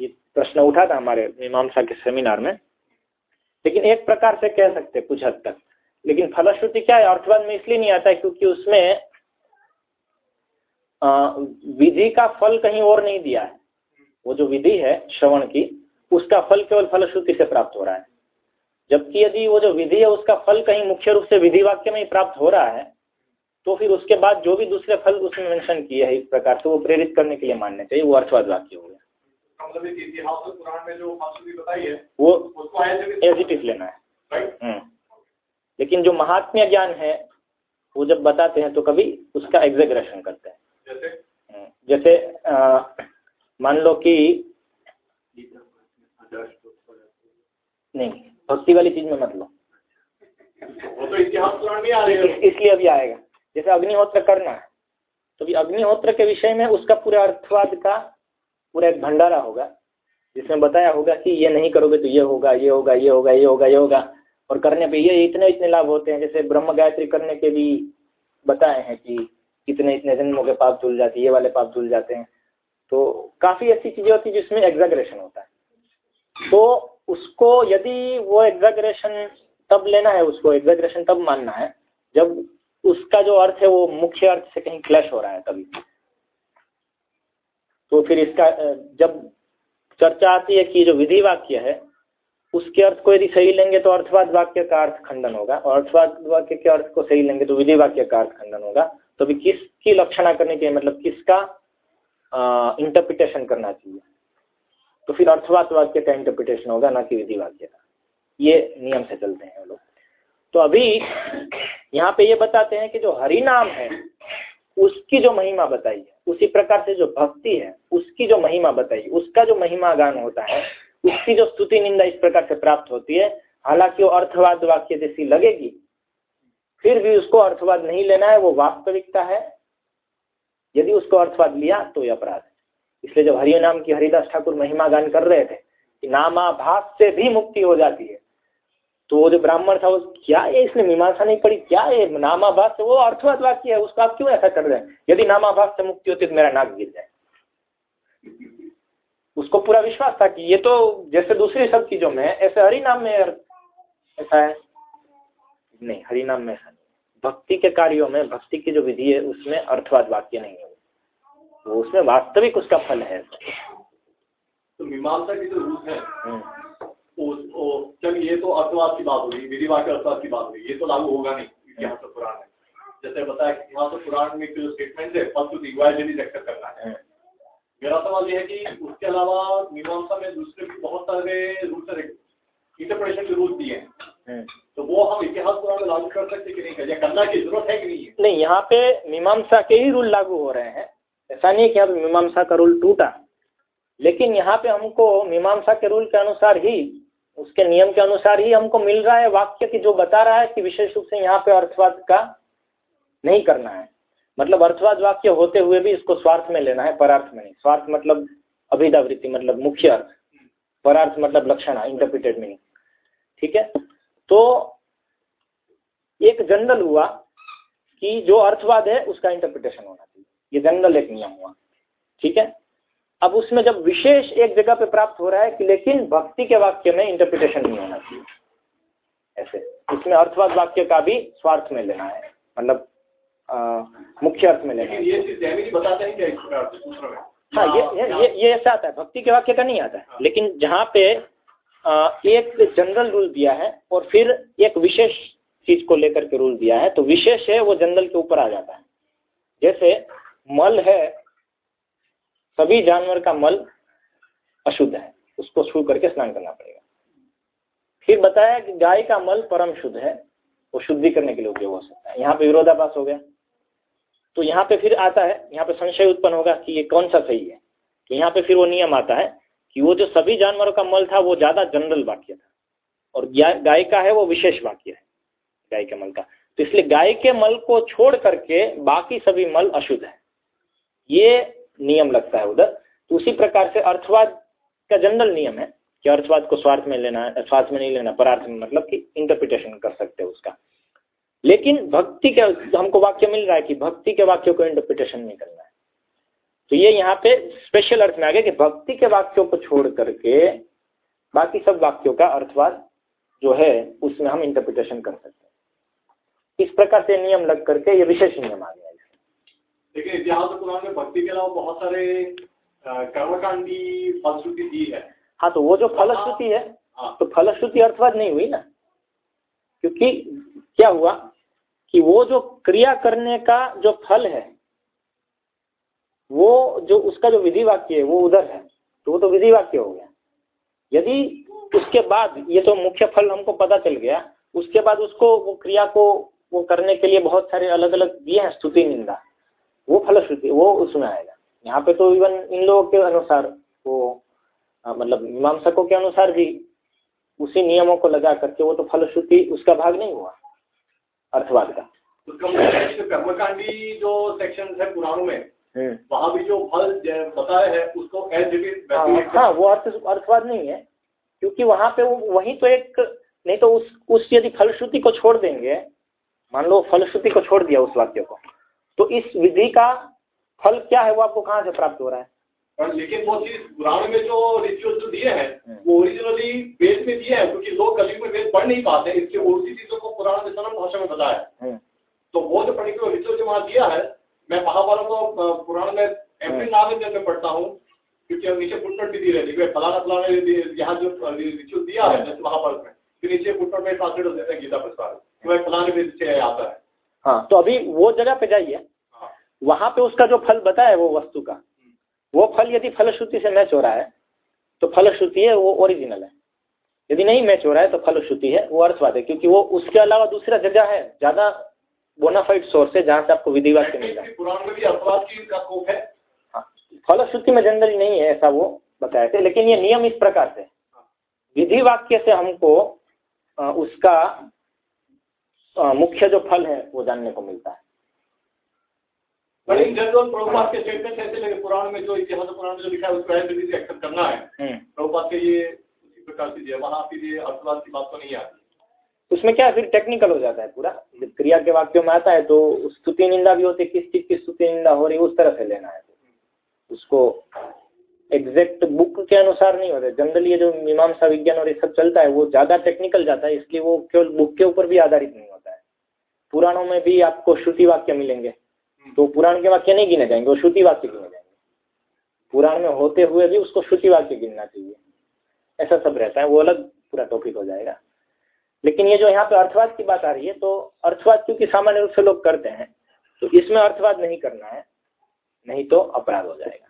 Speaker 1: ये प्रश्न उठा था हमारे मीमांसा के सेमिनार में। लेकिन एक प्रकार से कह सकते कुछ हद तक। लेकिन फलश्रुति क्या है? अर्थवाद में इसलिए नहीं आता है क्योंकि उसमें विधि का फल कहीं और नहीं दिया है। वो जो विधि है, श्रवण की, उसका फल केवल फलश्रुति से प्राप्त हो रहा है। जबकि यदि वो जो विधि है, उसका फल कहीं मुख्य रूप से विधि वाक्य में ही प्राप्त हो रहा है तो फिर उसके बाद जो भी दूसरे फल उसमें मेंशन किए हैं इस प्रकार से वो प्रेरित करने के लिए मानने चाहिए वो अर्थवाद वाक्य हो गया। वो एज इट इज़ लेना है। हम्म। लेकिन जो महात्म्य ज्ञान है वो जब बताते हैं तो कभी उसका एग्जेग्रेशन करते हैं। जैसे? हम्म, मान लो कि नहीं भक्ति वाली चीज़ में मत लो।
Speaker 3: वो तो इतिहास पुराण में आ रहे
Speaker 1: इसलिए अभी आएगा। जैसे अग्निहोत्र करना है तो अभी अग्निहोत्र के विषय में उसका पूरा अर्थवाद का पूरा एक भंडारा होगा, जिसमें बताया होगा कि ये नहीं करोगे तो ये होगा ये होगा ये होगा ये होगा ये होगा। और करने पे ये इतने इतने लाभ होते हैं, जैसे ब्रह्म गायत्री करने के भी बताए हैं कि इतने इतने जन्मों के पाप धुल जाते ये वाले पाप धुल जाते हैं। तो काफ़ी ऐसी चीज़ें होती है जिसमें एग्जाग्रेशन होता है। तो उसको यदि वो एग्जाग्रेशन तब लेना है, उसको एग्जाग्रेशन तब मानना है, जब उसका जो अर्थ है वो मुख्य अर्थ से कहीं क्लैश हो रहा है कभी। तो फिर इसका जब चर्चा आती है कि जो विधि वाक्य है, उसके अर्थ को यदि सही लेंगे तो अर्थवाद वाक्य का अर्थ खंडन होगा। और अर्थवाद वाक्य के अर्थ को सही लेंगे तो विधि वाक्य का अर्थ खंडन होगा। तो अभी किसकी लक्षणा करने के मतलब किसका इंटरप्रिटेशन करना चाहिए? तो फिर अर्थवाद वाक्य का इंटरप्रिटेशन होगा, ना कि विधि वाक्य का। ये नियम से चलते हैं लोग। तो अभी यहाँ पे ये बताते हैं कि जो हरि नाम है, उसकी जो महिमा बताई है, उसी प्रकार से जो भक्ति है, उसकी जो महिमा बताई, उसका जो महिमा गान होता है, उसकी जो स्तुति निंदा इस प्रकार से प्राप्त होती है, हालाँकि वो अर्थवाद वाक्य जैसी लगेगी, फिर भी उसको अर्थवाद नहीं लेना है, वो वास्तविकता है। यदि उसको अर्थवाद लिया तो ये अपराध है। इसलिए जब हरि नाम की हरिदास ठाकुर महिमा गान कर रहे थे, कि नामाभास से भी मुक्ति हो जाती है तो वो जो ब्राह्मण था वो क्या है इसने? मीमांसा नहीं पड़ी क्या है? नामाभास वो अर्थवाद वाक्य है उसका आप क्यों ऐसा कर रहे हैं? यदि नामाभास से मुक्ति होती तो मेरा नाक गिर जाए। उसको पूरा विश्वास था कि ये तो जैसे दूसरी सब चीज़ों में ऐसे हरि नाम में ऐसा है। नहीं हरि नाम में ऐसा नहीं भक्ति के कार्यों में भक्ति की जो विधि है उसमें अर्थवाद वाक्य नहीं है। वो उसमें वास्तविक उसका फल है।
Speaker 3: तो मीमांसा की जो रूप है हम्म। चल ये तो अर्थवाद की बात हो रही है विधि वाक्य अर्थवाद की बात हो रही है ये तो लागू होगा नहीं इतिहास और पुराण में जैसे बताया कि इतिहास और पुराण में जो स्टेटमेंट है फ़र्स्ट इक्वालिटी एक्सेप्ट करना है। मेरा सवाल ये है कि उसके अलावा मीमांसा में दूसरे भी बहुत सारे रूल्स इंटरप्रिटेशन के रूल्स दिए हैं। तो वो हम इतिहास पुराण में लागू कर सकते कि नहीं कर करना की ज़रूरत है कि नहीं है
Speaker 1: नहीं यहाँ पे मीमांसा के ही रूल लागू हो रहे हैं ऐसा नहीं है कि अब मीमांसा का रूल टूटा लेकिन यहाँ पे हमको मीमांसा के रूल के अनुसार ही उसके नियम के अनुसार ही हमको मिल रहा है वाक्य की जो बता रहा है कि विशेष रूप से यहाँ पे अर्थवाद का नहीं करना है। मतलब अर्थवाद वाक्य होते हुए भी इसको स्वार्थ में लेना है, परार्थ में नहीं। स्वार्थ मतलब अभिदावृत्ति मतलब मुख्य अर्थ। परार्थ मतलब लक्षण इंटरप्रिटेड मीनिंग ठीक है? तो एक जनरल हुआ कि जो अर्थवाद है, उसका इंटरप्रिटेशन होना चाहिए। ये जनरल एक नियम हुआ। ठीक है? अब उसमें जब विशेष एक जगह पे प्राप्त हो रहा है कि लेकिन भक्ति के वाक्य में इंटरप्रिटेशन नहीं होना चाहिए। ऐसे। इसमें अर्थवाद वाक्य का भी स्वार्थ में लेना है। मतलब मुख्य अर्थ में लेना
Speaker 3: ये बताते हैं क्या
Speaker 1: हाँ। ये ये ये, ये ऐसा आता है। भक्ति के वाक्य का नहीं आता है। हाँ। लेकिन जहाँ पे आ, एक जनरल रूल दिया है और फिर एक विशेष चीज़ को लेकर के रूल दिया है तो विशेष है वो जनरल के ऊपर आ जाता है। जैसे मल है सभी जानवर का मल अशुद्ध है। उसको छू करके स्नान करना पड़ेगा। फिर बताया कि गाय का मल परम शुद्ध है, वो शुद्धि करने के लिए उपयोग हो सकता है। यहाँ पे विरोधाभास हो गया। तो यहाँ पे फिर आता है, यहाँ पे संशय उत्पन्न होगा कि ये कौन सा सही है। तो यहाँ पे फिर वो नियम आता है कि वो जो सभी जानवरों का मल था, वो ज़्यादा जनरल वाक्य था। और गाय का है, वो विशेष वाक्य है, गाय के मल का। तो इसलिए गाय के मल को छोड़ करके बाकी सभी मल अशुद्ध है। ये नियम लगता है उधर। तो उसी प्रकार से अर्थवाद का जनरल नियम है कि अर्थवाद को स्वार्थ में लेना है स्वार्थ में नहीं लेना, परार्थ में मतलब कि इंटरप्रिटेशन कर सकते हैं उसका। लेकिन भक्ति के, हमको वाक्य मिल रहा है कि भक्ति के वाक्यों को इंटरप्रिटेशन नहीं करना है। तो ये यहाँ पे स्पेशल अर्थ में आ गया कि भक्ति के वाक्यों को छोड़ करके बाकी सब वाक्यों का अर्थवाद जो है, उसमें हम इंटरप्रिटेशन कर सकते हैं। इस प्रकार से नियम लग करके ये विशेष नियम आ गया।
Speaker 3: लेकिन इतिहास पुराण में भक्ति के अलावा बहुत सारे कर्मकांडी फलश्रुति दी है।
Speaker 1: हाँ तो वो जो फलश्रुति है हाँ। तो फलश्रुति अर्थवाद नहीं हुई ना? क्योंकि क्या हुआ कि वो जो क्रिया करने का जो फल है वो जो उसका जो विधि वाक्य है वो उधर है तो वो तो विधि वाक्य हो गया। यदि उसके बाद ये तो मुख्य फल हमको पता चल गया उसके बाद उसको वो क्रिया को वो करने के लिए बहुत सारे अलग अलग दिए हैं स्तुति निंदा। वो फलश्रुति वो उसमें आएगा यहाँ पे तो इवन इन लोगों के अनुसार वो आ, मतलब मीमांसकों के अनुसार भी उसी नियमों को लगा करके वो तो फलश्रुति उसका भाग नहीं हुआ अर्थवाद का
Speaker 3: कर्मकांडी जो सेक्शन है पुराणों में हम्म। वहाँ भी जो फल बताया है उसको एज
Speaker 1: हाँ, हाँ वो अर्थ अर्थवाद नहीं है क्योंकि वहाँ पे वही तो एक नहीं तो उस उस यदि फलश्रुति को छोड़ देंगे मान लो फलश्रुति को छोड़ दिया उस वाक्य को तो इस विधि का फल क्या है वो आपको कहाँ से प्राप्त हो रहा है
Speaker 3: लेकिन वो चीज़ पुराण में जो रिचुअल जो दिए हैं हम्म। वो ओरिजिनली वेद में दिए हैं क्योंकि लोग कलयुग में वेद पढ़ नहीं पाते इसलिए उसी चीज़ों को पुराण में सरल भाषा में बताया हम्म। तो वो जो पर्टिकुलर रिचुअल जो वहाँ दिया है मैं महाभारत को पुराण में एवरी नाम में पढ़ता हूँ क्योंकि हम नीचे फुटनोट भी दी रहती है फलाना फलाना यहाँ जो रिचुअल दिया है जैसे महाभारत में फिर नीचे फुटनोट में ट्रांसलेट हो देते हैं गीता प्रसाद फलाने में आता है
Speaker 1: हाँ तो अभी वो जगह पे जाइए हाँ। वहाँ पे उसका जो फल बताया वो वस्तु का वो फल यदि फलश्रुति से मैच हो रहा है तो फलश्रुति है वो ओरिजिनल है। यदि नहीं मैच हो रहा है तो फलश्रुति है वो अर्थवाद है क्योंकि वो उसके अलावा दूसरा जगह है ज़्यादा बोनाफाइड सोर्स है जहाँ से आपको विधिवाद से मिल रहा है।
Speaker 3: पुराण में भी अपवाद की का स्कोप हाँ।
Speaker 1: फलश्रुति में जनरली नहीं है ऐसा वो बताए थे लेकिन ये नियम इस प्रकार से विधि वाक्य से हमको उसका मुख्य जो फल है वो जानने को मिलता है।
Speaker 3: बट इन जनरल प्रभुपाद के स्टेटमेंट ऐसे लगे पुराण में जो इतिहास पुराण में जो लिखा है उसको एज इट इज़ एक्सेप्ट करना है।
Speaker 1: हम्म।
Speaker 3: प्रभुपाद के ये उसी प्रकार से है वहाँ फिर ये अर्थवाद की बात तो नहीं आती।
Speaker 1: उसमें क्या फिर टेक्निकल हो जाता है पूरा। जब क्रिया के वाक्यों में आता है तो स्तुति निंदा भी होती है किस चीज़ की स्तुति निंदा हो रही है उस तरह से लेना है। उसको एग्जैक्ट बुक के अनुसार नहीं होता जनरली ये जो मीमांसा विज्ञान और ये सब चलता है वो ज़्यादा टेक्निकल जाता है इसलिए वो केवल बुक के ऊपर भी आधारित नहीं होता है। पुराणों में भी आपको श्रुति वाक्य मिलेंगे। तो पुराण के वाक्य नहीं गिने जाएँगे, वो श्रुति वाक्य गिने जाएँगे। पुराण में होते हुए भी उसको श्रुति वाक्य गिनना चाहिए। ऐसा सब रहता है, वो अलग पूरा टॉपिक हो जाएगा। लेकिन ये जो यहाँ पे अर्थवाद की बात आ रही है तो अर्थवाद क्योंकि सामान्य रूप से लोग करते हैं तो इसमें अर्थवाद नहीं करना है, नहीं तो अपराध हो जाएगा।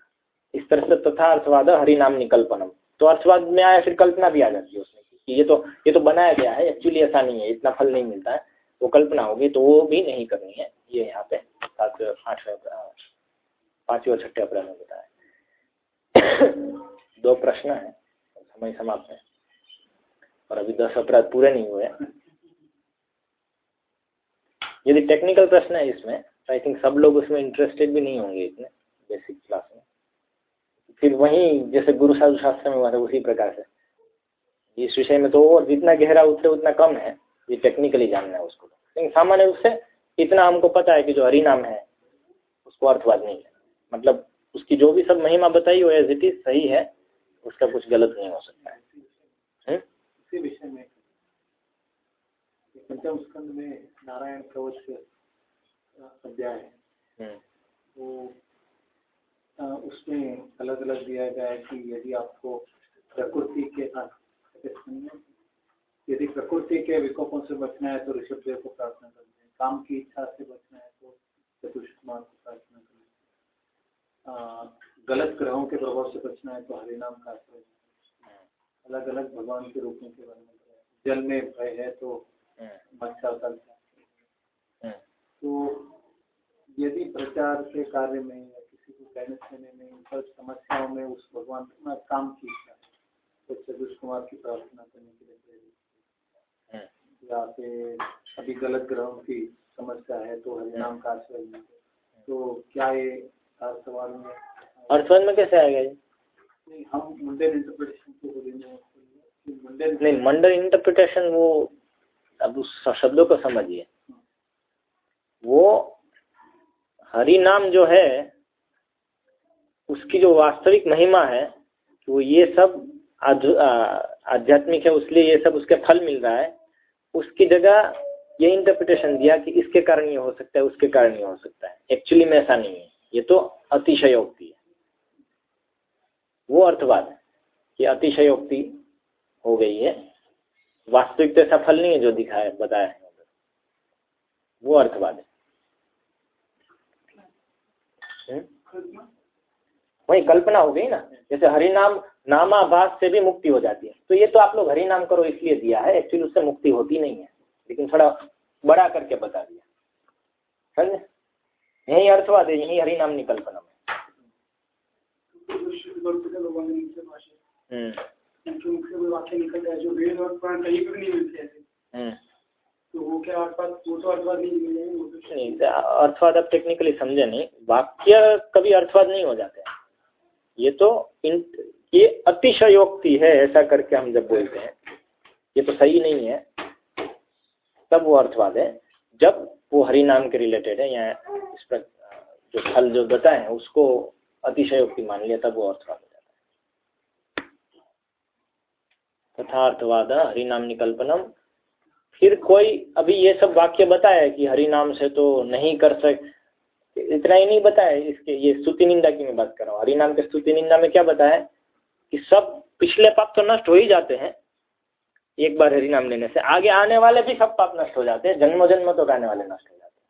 Speaker 1: इस तरह से तथा अर्थवाद हरिनाम निकल्पनम। तो अर्थवाद में आया, फिर कल्पना भी आ जाती है उसमें कि ये तो ये तो बनाया गया है एक्चुअली ऐसा नहीं है, इतना फल नहीं मिलता है, वो कल्पना होगी तो वो भी नहीं करनी है, ये यहाँ पे। सात आठवें पाँचवें और छठे अप्रैल में बताया। (coughs) दो प्रश्न है, समय समाप्त है। और अभी दस अपराध पूरे नहीं हुए यदि टेक्निकल प्रश्न है इसमें तो आई थिंक सब लोग उसमें इंटरेस्टेड भी नहीं होंगे इतने बेसिक क्लास में। फिर वहीं जैसे गुरु साधु शास्त्र में हुआ था, उसी प्रकार से। इस विषय में तो और जितना गहरा उतरे उतना कम है, ये टेक्निकली जानना है उसको। लेकिन सामान्य रूप से इतना हमको पता है कि जो हरि नाम है उसको अर्थवाद नहीं है। मतलब उसकी जो भी सब महिमा बताई हो एज इट इज़ सही है उसका कुछ गलत नहीं हो सकता है। हम्म?
Speaker 2: इसी विषय में पंचम स्कंद में नारायण कवच अध्याय है।
Speaker 1: हम्म,
Speaker 2: तो उसमें अलग अलग दिया गया है कि यदि आपको प्रकृति के साथ यदि प्रकृति के विकोपों से बचना है तो ऋषभ देव को प्रार्थना करना काम की इच्छा से बचना है तो चतुष कुमार को प्रार्थना करना है। गलत ग्रहों के प्रभाव से बचना है तो हरिनाम का आश्रय अलग अलग भगवान के रूपों के वर्णन करें जल में भय है तो
Speaker 1: हम्म,
Speaker 2: मत्स्यावतार का
Speaker 1: हम्म,
Speaker 2: तो यदि प्रचार के कार्य में या किसी को गाइडेंस देने में इन सब समस्याओं में उस भगवान का काम की इच्छा तो चतुष कुमार की प्रार्थना करने के लिए प्रेरित।
Speaker 1: हम्म।
Speaker 2: या फिर अभी गलत ग्रहों की समस्या है तो हरिनाम का आश्रय तो क्या ये सवाल में
Speaker 1: अर्थवाद में कैसे आएगा ये?
Speaker 2: नहीं हम मुंडेन इंटरप्रिटेशन को बोलेंगे मुंडेन
Speaker 1: नहीं मंडल इंटरप्रिटेशन वो अब उस शब्दों को समझिए। वो हरि नाम जो है उसकी जो वास्तविक महिमा है वो ये सब आध्यात्मिक है उसलिए ये सब उसके फल मिल रहा है। उसकी जगह ये इंटरप्रिटेशन दिया कि इसके कारण ये हो सकता है उसके कारण ये हो सकता है। एक्चुअली में ऐसा नहीं है। ये तो अतिशयोक्ति है। वो अर्थवाद है कि अतिशयोक्ति हो गई है। वास्तविक तो ऐसा फल नहीं है जो दिखाया बताया है। वो अर्थवाद है। हम्म? वही कल्पना हो गई ना। जैसे हरिनाम नामाभास से भी मुक्ति हो जाती है। तो ये तो आप लोग हरी नाम करो इसलिए दिया है एक्चुअली उससे मुक्ति होती नहीं है। लेकिन थोड़ा बड़ा करके बता दिया। समझे? यही अर्थवाद है, यही हरिनाम की कल्पना में
Speaker 4: अर्थवाद
Speaker 1: आप टेक्निकली समझे नहीं। वाक्य कभी अर्थवाद नहीं हो जाते ये तो ये अतिशयोक्ति है, ऐसा करके हम जब बोलते हैं, ये तो सही नहीं है, तब वो अर्थवाद है। जब वो हरि नाम के रिलेटेड है, या इस पर, जो फल जो बताए हैं, उसको अतिशयोक्ति मान लिया, तब वो अर्थवाद हो जाता है। तथा अर्थवाद, हरि नाम निकल्पनम। फिर कोई अभी ये सब वाक्य बताया कि हरि नाम से तो नहीं कर सक, इतना ही नहीं बताया इसके, ये स्तुति निंदा की मैं बात कर रहा हूँ। हरि नाम के स्तुति निंदा में क्या बताया कि सब पिछले पाप तो नष्ट हो ही जाते हैं, एक बार हरि नाम लेने से। आगे आने वाले भी सब पाप नष्ट हो जाते हैं जन्म जन्म तो आने वाले नष्ट हो जाते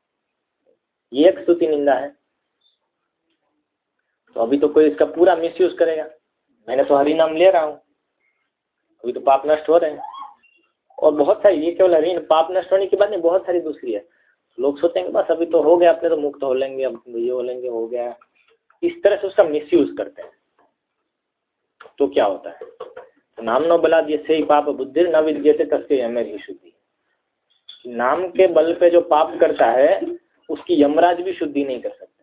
Speaker 1: हैं। ये एक स्तुति निंदा है। तो अभी तो कोई इसका पूरा मिसयूज करेगा। मैंने तो हरि नाम ले रहा हूँ। अभी तो पाप नष्ट हो रहे हैं। और बहुत सारी, ये केवल हरि, पाप नष्ट होने की बात नहीं, बहुत सारी दूसरी है। लोग सोचते हैं बस अभी तो हो गया, अपने तो मुक्त हो लेंगे, अब ये हो लेंगे, हो गया। इस तरह से उसका मिसयूज करते हैं। तो क्या होता है? नाम न ही पाप बुद्धि न विद्यते तस्के हमें ही शुद्धि। नाम के बल पे जो पाप करता है, उसकी यमराज भी शुद्धि नहीं कर सकते।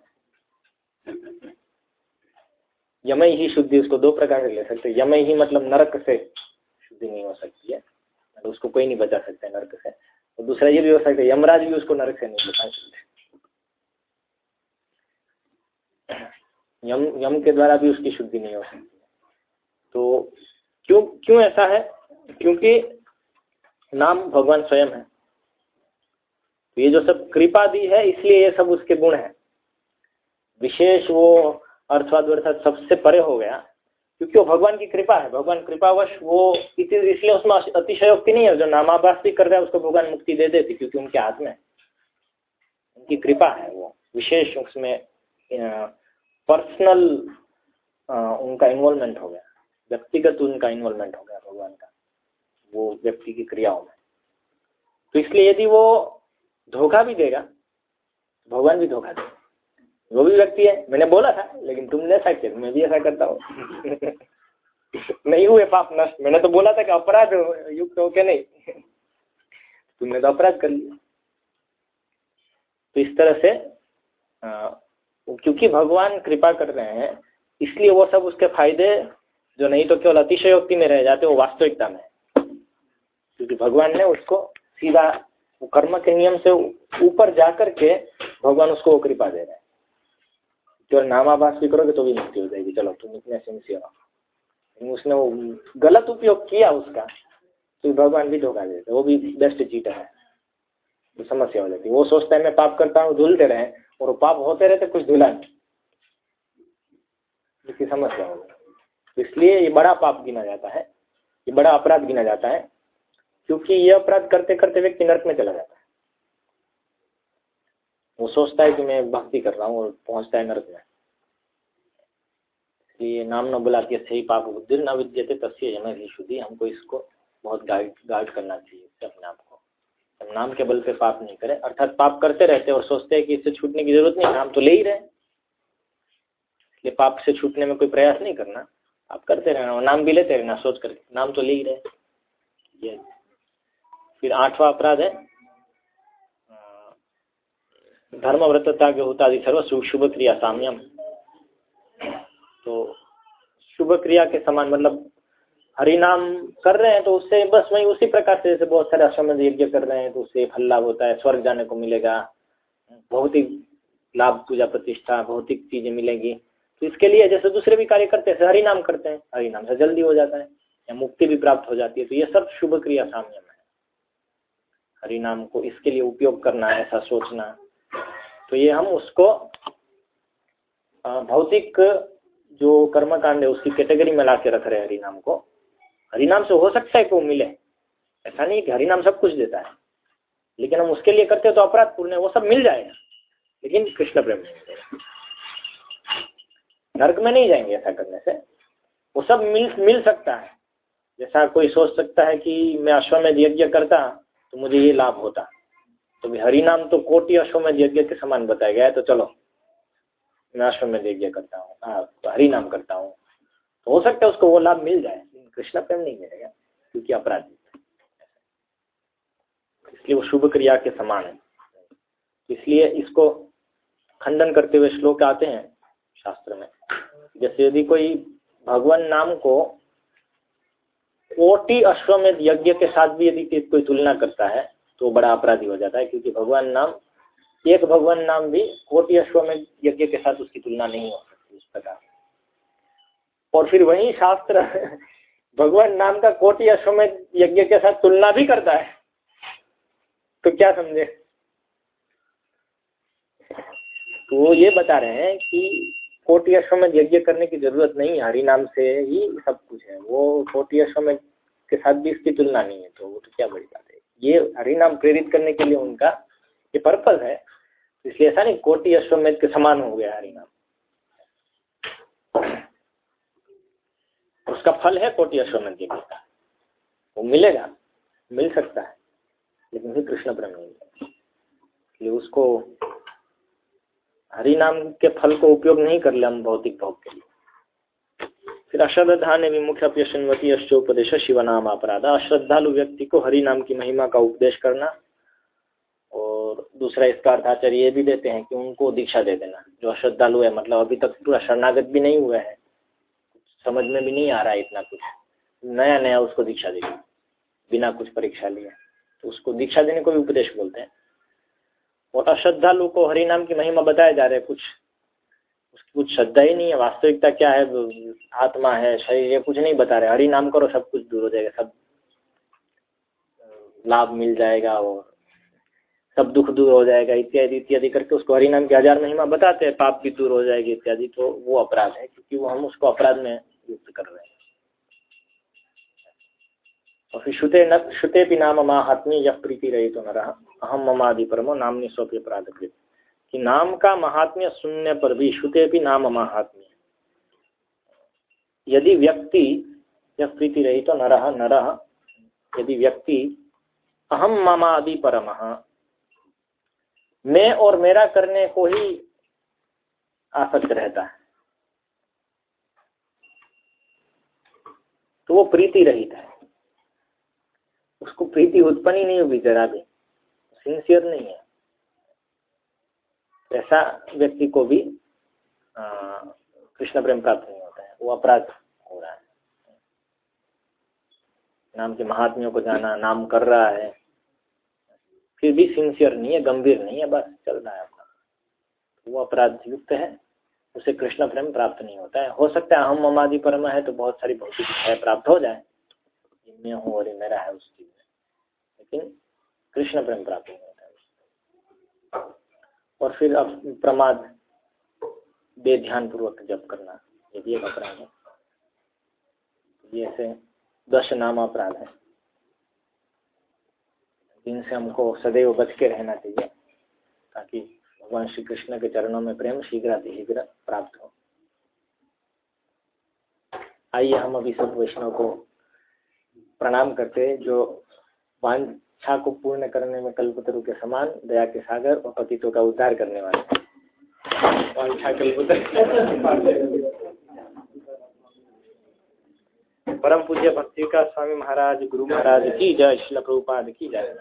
Speaker 1: यमय ही शुद्धि उसको दो प्रकार से ले सकते यमय ही मतलब नरक से शुद्धि नहीं हो सकती है। तो उसको कोई नहीं बचा सकता नरक से। तो दूसरा ये भी हो सकता है, यमराज भी उसको नरक से नहीं बचा सकते। यम यम के द्वारा भी उसकी शुद्धि नहीं हो सकती। तो क्यों क्यों ऐसा है? क्योंकि नाम भगवान स्वयं है। तो ये जो सब कृपा दी है, इसलिए ये सब उसके गुण है। विशेष वो अर्थवाद अर्थात सबसे परे हो गया, क्योंकि वो भगवान की कृपा है। भगवान कृपावश वो इसलिए उसमें अतिशयोक्ति नहीं है। जो नामाभास भी कर रहा है, उसको भगवान मुक्ति दे देती, क्योंकि उनके हाथ में उनकी कृपा है वो। विशेष उसमें पर्सनल उनका इन्वॉल्वमेंट हो गया। व्यक्तिगत उनका इन्वॉल्वमेंट हो गया भगवान का, वो व्यक्ति की क्रियाओं में। तो इसलिए यदि वो धोखा भी देगा भगवान भी धोखा देगा। वो भी व्यक्ति है, मैंने बोला था, लेकिन तुमने ऐसा किया, मैं भी ऐसा करता हूँ। (laughs) नहीं हुए पाप नष्ट, मैंने तो बोला था कि अपराध युक्त हो के नहीं। (laughs) तुमने तो अपराध कर लिया। तो इस तरह से क्योंकि भगवान कृपा कर रहे हैं, इसलिए वो सब उसके फ़ायदे जो नहीं तो केवल अतिशयोक्ति में रह जाते, वो वास्तविकता में क्योंकि भगवान ने उसको सीधा कर्म के नियम से ऊपर जाकर के भगवान उसको वो कृपा दे रहे हैं। केवल नामाभास भी करोगे तो भी मुक्ति हो जाएगी। चलो, तुम इतने सिंसियर हो। उसने वो गलत उपयोग किया उसका तो भगवान भी धोखा देते वो भी बेस्ट चीटर है। तो समस्या हो जाती वो सोचता है, मैं पाप करता हूँ, धुलते रहे और पाप होते रहते कुछ धुला नहीं। समस्या हो गई। इसलिए ये बड़ा पाप गिना जाता है, ये बड़ा अपराध गिना जाता है, क्योंकि ये अपराध करते करते व्यक्ति नर्क में चला जाता है। वो सोचता है कि मैं भक्ति कर रहा हूँ और पहुँचता है नर्क में। इसलिए नाम न बुला के सही पाप बुद्धि न विद्यते तस्य जन ही शुद्धि हमको इसको बहुत गाइड गाइड करना चाहिए अपने आप को। हम नाम के बल पे पाप नहीं करें, अर्थात पाप करते रहते और सोचते हैं कि इससे छूटने की ज़रूरत नहीं, नाम तो ले ही रहे इसलिए पाप से छूटने में कोई प्रयास नहीं करना। आप करते रहना नाम भी लेते रहना, सोच कर नाम तो ले ही रहे। ये। फिर आठवां अपराध है। धर्म व्रतता के होता सर्व शुभ क्रिया साम्यम। तो शुभ क्रिया के समान मतलब हरि नाम कर रहे हैं तो उससे बस वही उसी प्रकार से जैसे बहुत सारे अश्वमेध यज्ञ कर रहे हैं तो उससे फल लाभ होता है, स्वर्ग जाने को मिलेगा। भौतिक लाभ, पूजा प्रतिष्ठा, भौतिक चीज़ें मिलेंगी। तो इसके लिए जैसे दूसरे भी कार्य करते हैं हरि नाम करते हैं, हरिनाम से जल्दी हो जाता है या मुक्ति भी प्राप्त हो जाती है तो ये सब शुभ क्रिया साम्यम है। हरिनाम को इसके लिए उपयोग करना है ऐसा सोचना। तो ये हम उसको भौतिक जो कर्म कांड है, उसकी कैटेगरी में ला के रख रहे हैं हरिनाम को। हरिनाम से हो सकता है कि वो मिले। ऐसा नहीं कि हरिनाम सब कुछ देता है। लेकिन हम उसके लिए करते हैं तो अपराध पूर्ण है, वो सब मिल जाएगा। लेकिन कृष्ण प्रेम नहीं मिलेगा। नर्क में नहीं जाएँगे ऐसा करने से। वो सब मिल मिल सकता है। जैसा कोई सोच सकता है कि मैं अश्वमेध यज्ञ करता तो मुझे ये लाभ होता। तो हरि नाम तो कोटि अश्वमेध यज्ञ के समान बताया गया है तो चलो, मैं अश्वमेध यज्ञ करता हूँ हाँ तो हरि नाम करता हूँ। तो हो सकता है उसको वो लाभ मिल जाए कृष्ण प्रेम नहीं मिलेगा, क्योंकि अपराधी इसलिए वो शुभ क्रिया के समान है। इसलिए इसको खंडन करते हुए श्लोक आते हैं शास्त्र में। जैसे यदि कोई भगवान नाम को कोटि अश्वमेध यज्ञ के साथ भी यदि कोई तुलना करता है तो बड़ा अपराधी हो जाता है, क्योंकि भगवान नाम, एक भगवान नाम भी कोटि अश्वमेध यज्ञ के साथ उसकी तुलना नहीं हो सकती उस प्रकार। और फिर वही शास्त्र, भगवान नाम का कोटि अश्वमेध यज्ञ के साथ तुलना भी करता है तो क्या समझे? तो ये बता रहे हैं कि कोटि अश्वमेध यज्ञ करने की ज़रूरत नहीं हरि नाम से ही सब कुछ है। वो कोटि अश्वमेध के साथ भी इसकी तुलना नहीं है तो वो तो क्या बड़ी बात है। ये हरिनाम प्रेरित करने के लिए उनका ये पर्पज है इसलिए ऐसा नहीं, कोटि अश्वमेध के समान हो गया हरिनाम उसका फल है कोटि अश्वमेध यज्ञ का। वो मिलेगा, मिल सकता है, लेकिन फिर कृष्ण प्रेम नहीं उसको हरि नाम के फल को उपयोग नहीं कर ले हम भौतिक भोग के लिए। फिर अश्रद्धा ने भी मुख्य अपयशनवती अश्चोपदेश शिव नाम अपराध। अश्रद्धालु व्यक्ति को हरि नाम की महिमा का उपदेश करना और दूसरा इसका अर्थाचार्य ये भी देते हैं कि उनको दीक्षा दे देना। जो अश्रद्धालु है मतलब अभी तक पूरा शरणागत भी नहीं हुआ है। समझ में भी नहीं आ रहा है इतना कुछ। नया नया उसको दीक्षा देना। बिना कुछ परीक्षा लिए। तो उसको दीक्षा देने को भी उपदेश बोलते हैं। और अश्रद्धालु को हरि नाम की महिमा बताए जा रहे कुछ। उसकी कुछ श्रद्धा ही नहीं है। वास्तविकता क्या है? आत्मा है, शरीर ये कुछ नहीं बता रहे। हरि नाम करो, सब कुछ दूर हो जाएगा, सब लाभ मिल जाएगा और सब दुख दूर हो जाएगा, इत्यादि इत्यादि करके उसको हरि नाम की हज़ार महिमा बताते हैं। पाप भी दूर हो जाएगी, इत्यादि। तो वो अपराध है, क्योंकि वो हम उसको अपराध में युक्त कर रहे हैं। और फिर श्रुते न, श्रुते भी नाम महात्मी यह प्रीति रही तो न रहा अहम ममादि परमो नामनी स्वप्य अपराध कृत कि नाम का महात्म्य सुनने पर भी, श्रुते भी नाम महात्म्य। यदि व्यक्ति, यह प्रीति रही तो न रहा न रहा यदि व्यक्ति अहम ममादि परम मैं और मेरा करने को ही आसक्त रहता है। तो वो प्रीति रहित है। उसको प्रीति उत्पन्न ही नहीं हुई जरा भी। सिंसियर नहीं है। ऐसा व्यक्ति को भी कृष्ण प्रेम प्राप्त नहीं होता है। वो अपराध हो रहा है। नाम के महात्मियों को जाना, नाम कर रहा है। फिर भी सिंसियर नहीं है, गंभीर नहीं है, बस चल रहा है अपना। वो अपराध युक्त है, उसे कृष्ण प्रेम प्राप्त नहीं होता है। हो सकता है हम ममादि परम है तो बहुत सारी भौतिक प्राप्त हो जाए। मैं हूँ और मेरा है उस चीज़ में। लेकिन कृष्ण प्रेम प्राप्त नहीं होता है। और फिर अब प्रमाद बेध्यान पूर्वक जप करना, ये भी एक अपराध है। ये दश नाम अपराध है। जिनसे हमको सदैव बच के रहना चाहिए, ताकि भगवान श्री कृष्ण के चरणों में प्रेम शीघ्र शीघ्र प्राप्त हो। आइए हम अभी सब वैष्णव को प्रणाम करते हैं, जो वांछा को पूर्ण करने में कल्पतरु के समान, दया के सागर और पतितों का उद्धार करने वाले। परम पूज्य भक्ति का स्वामी महाराज, गुरु महाराज की जय शिल प्रभुपाद की जय।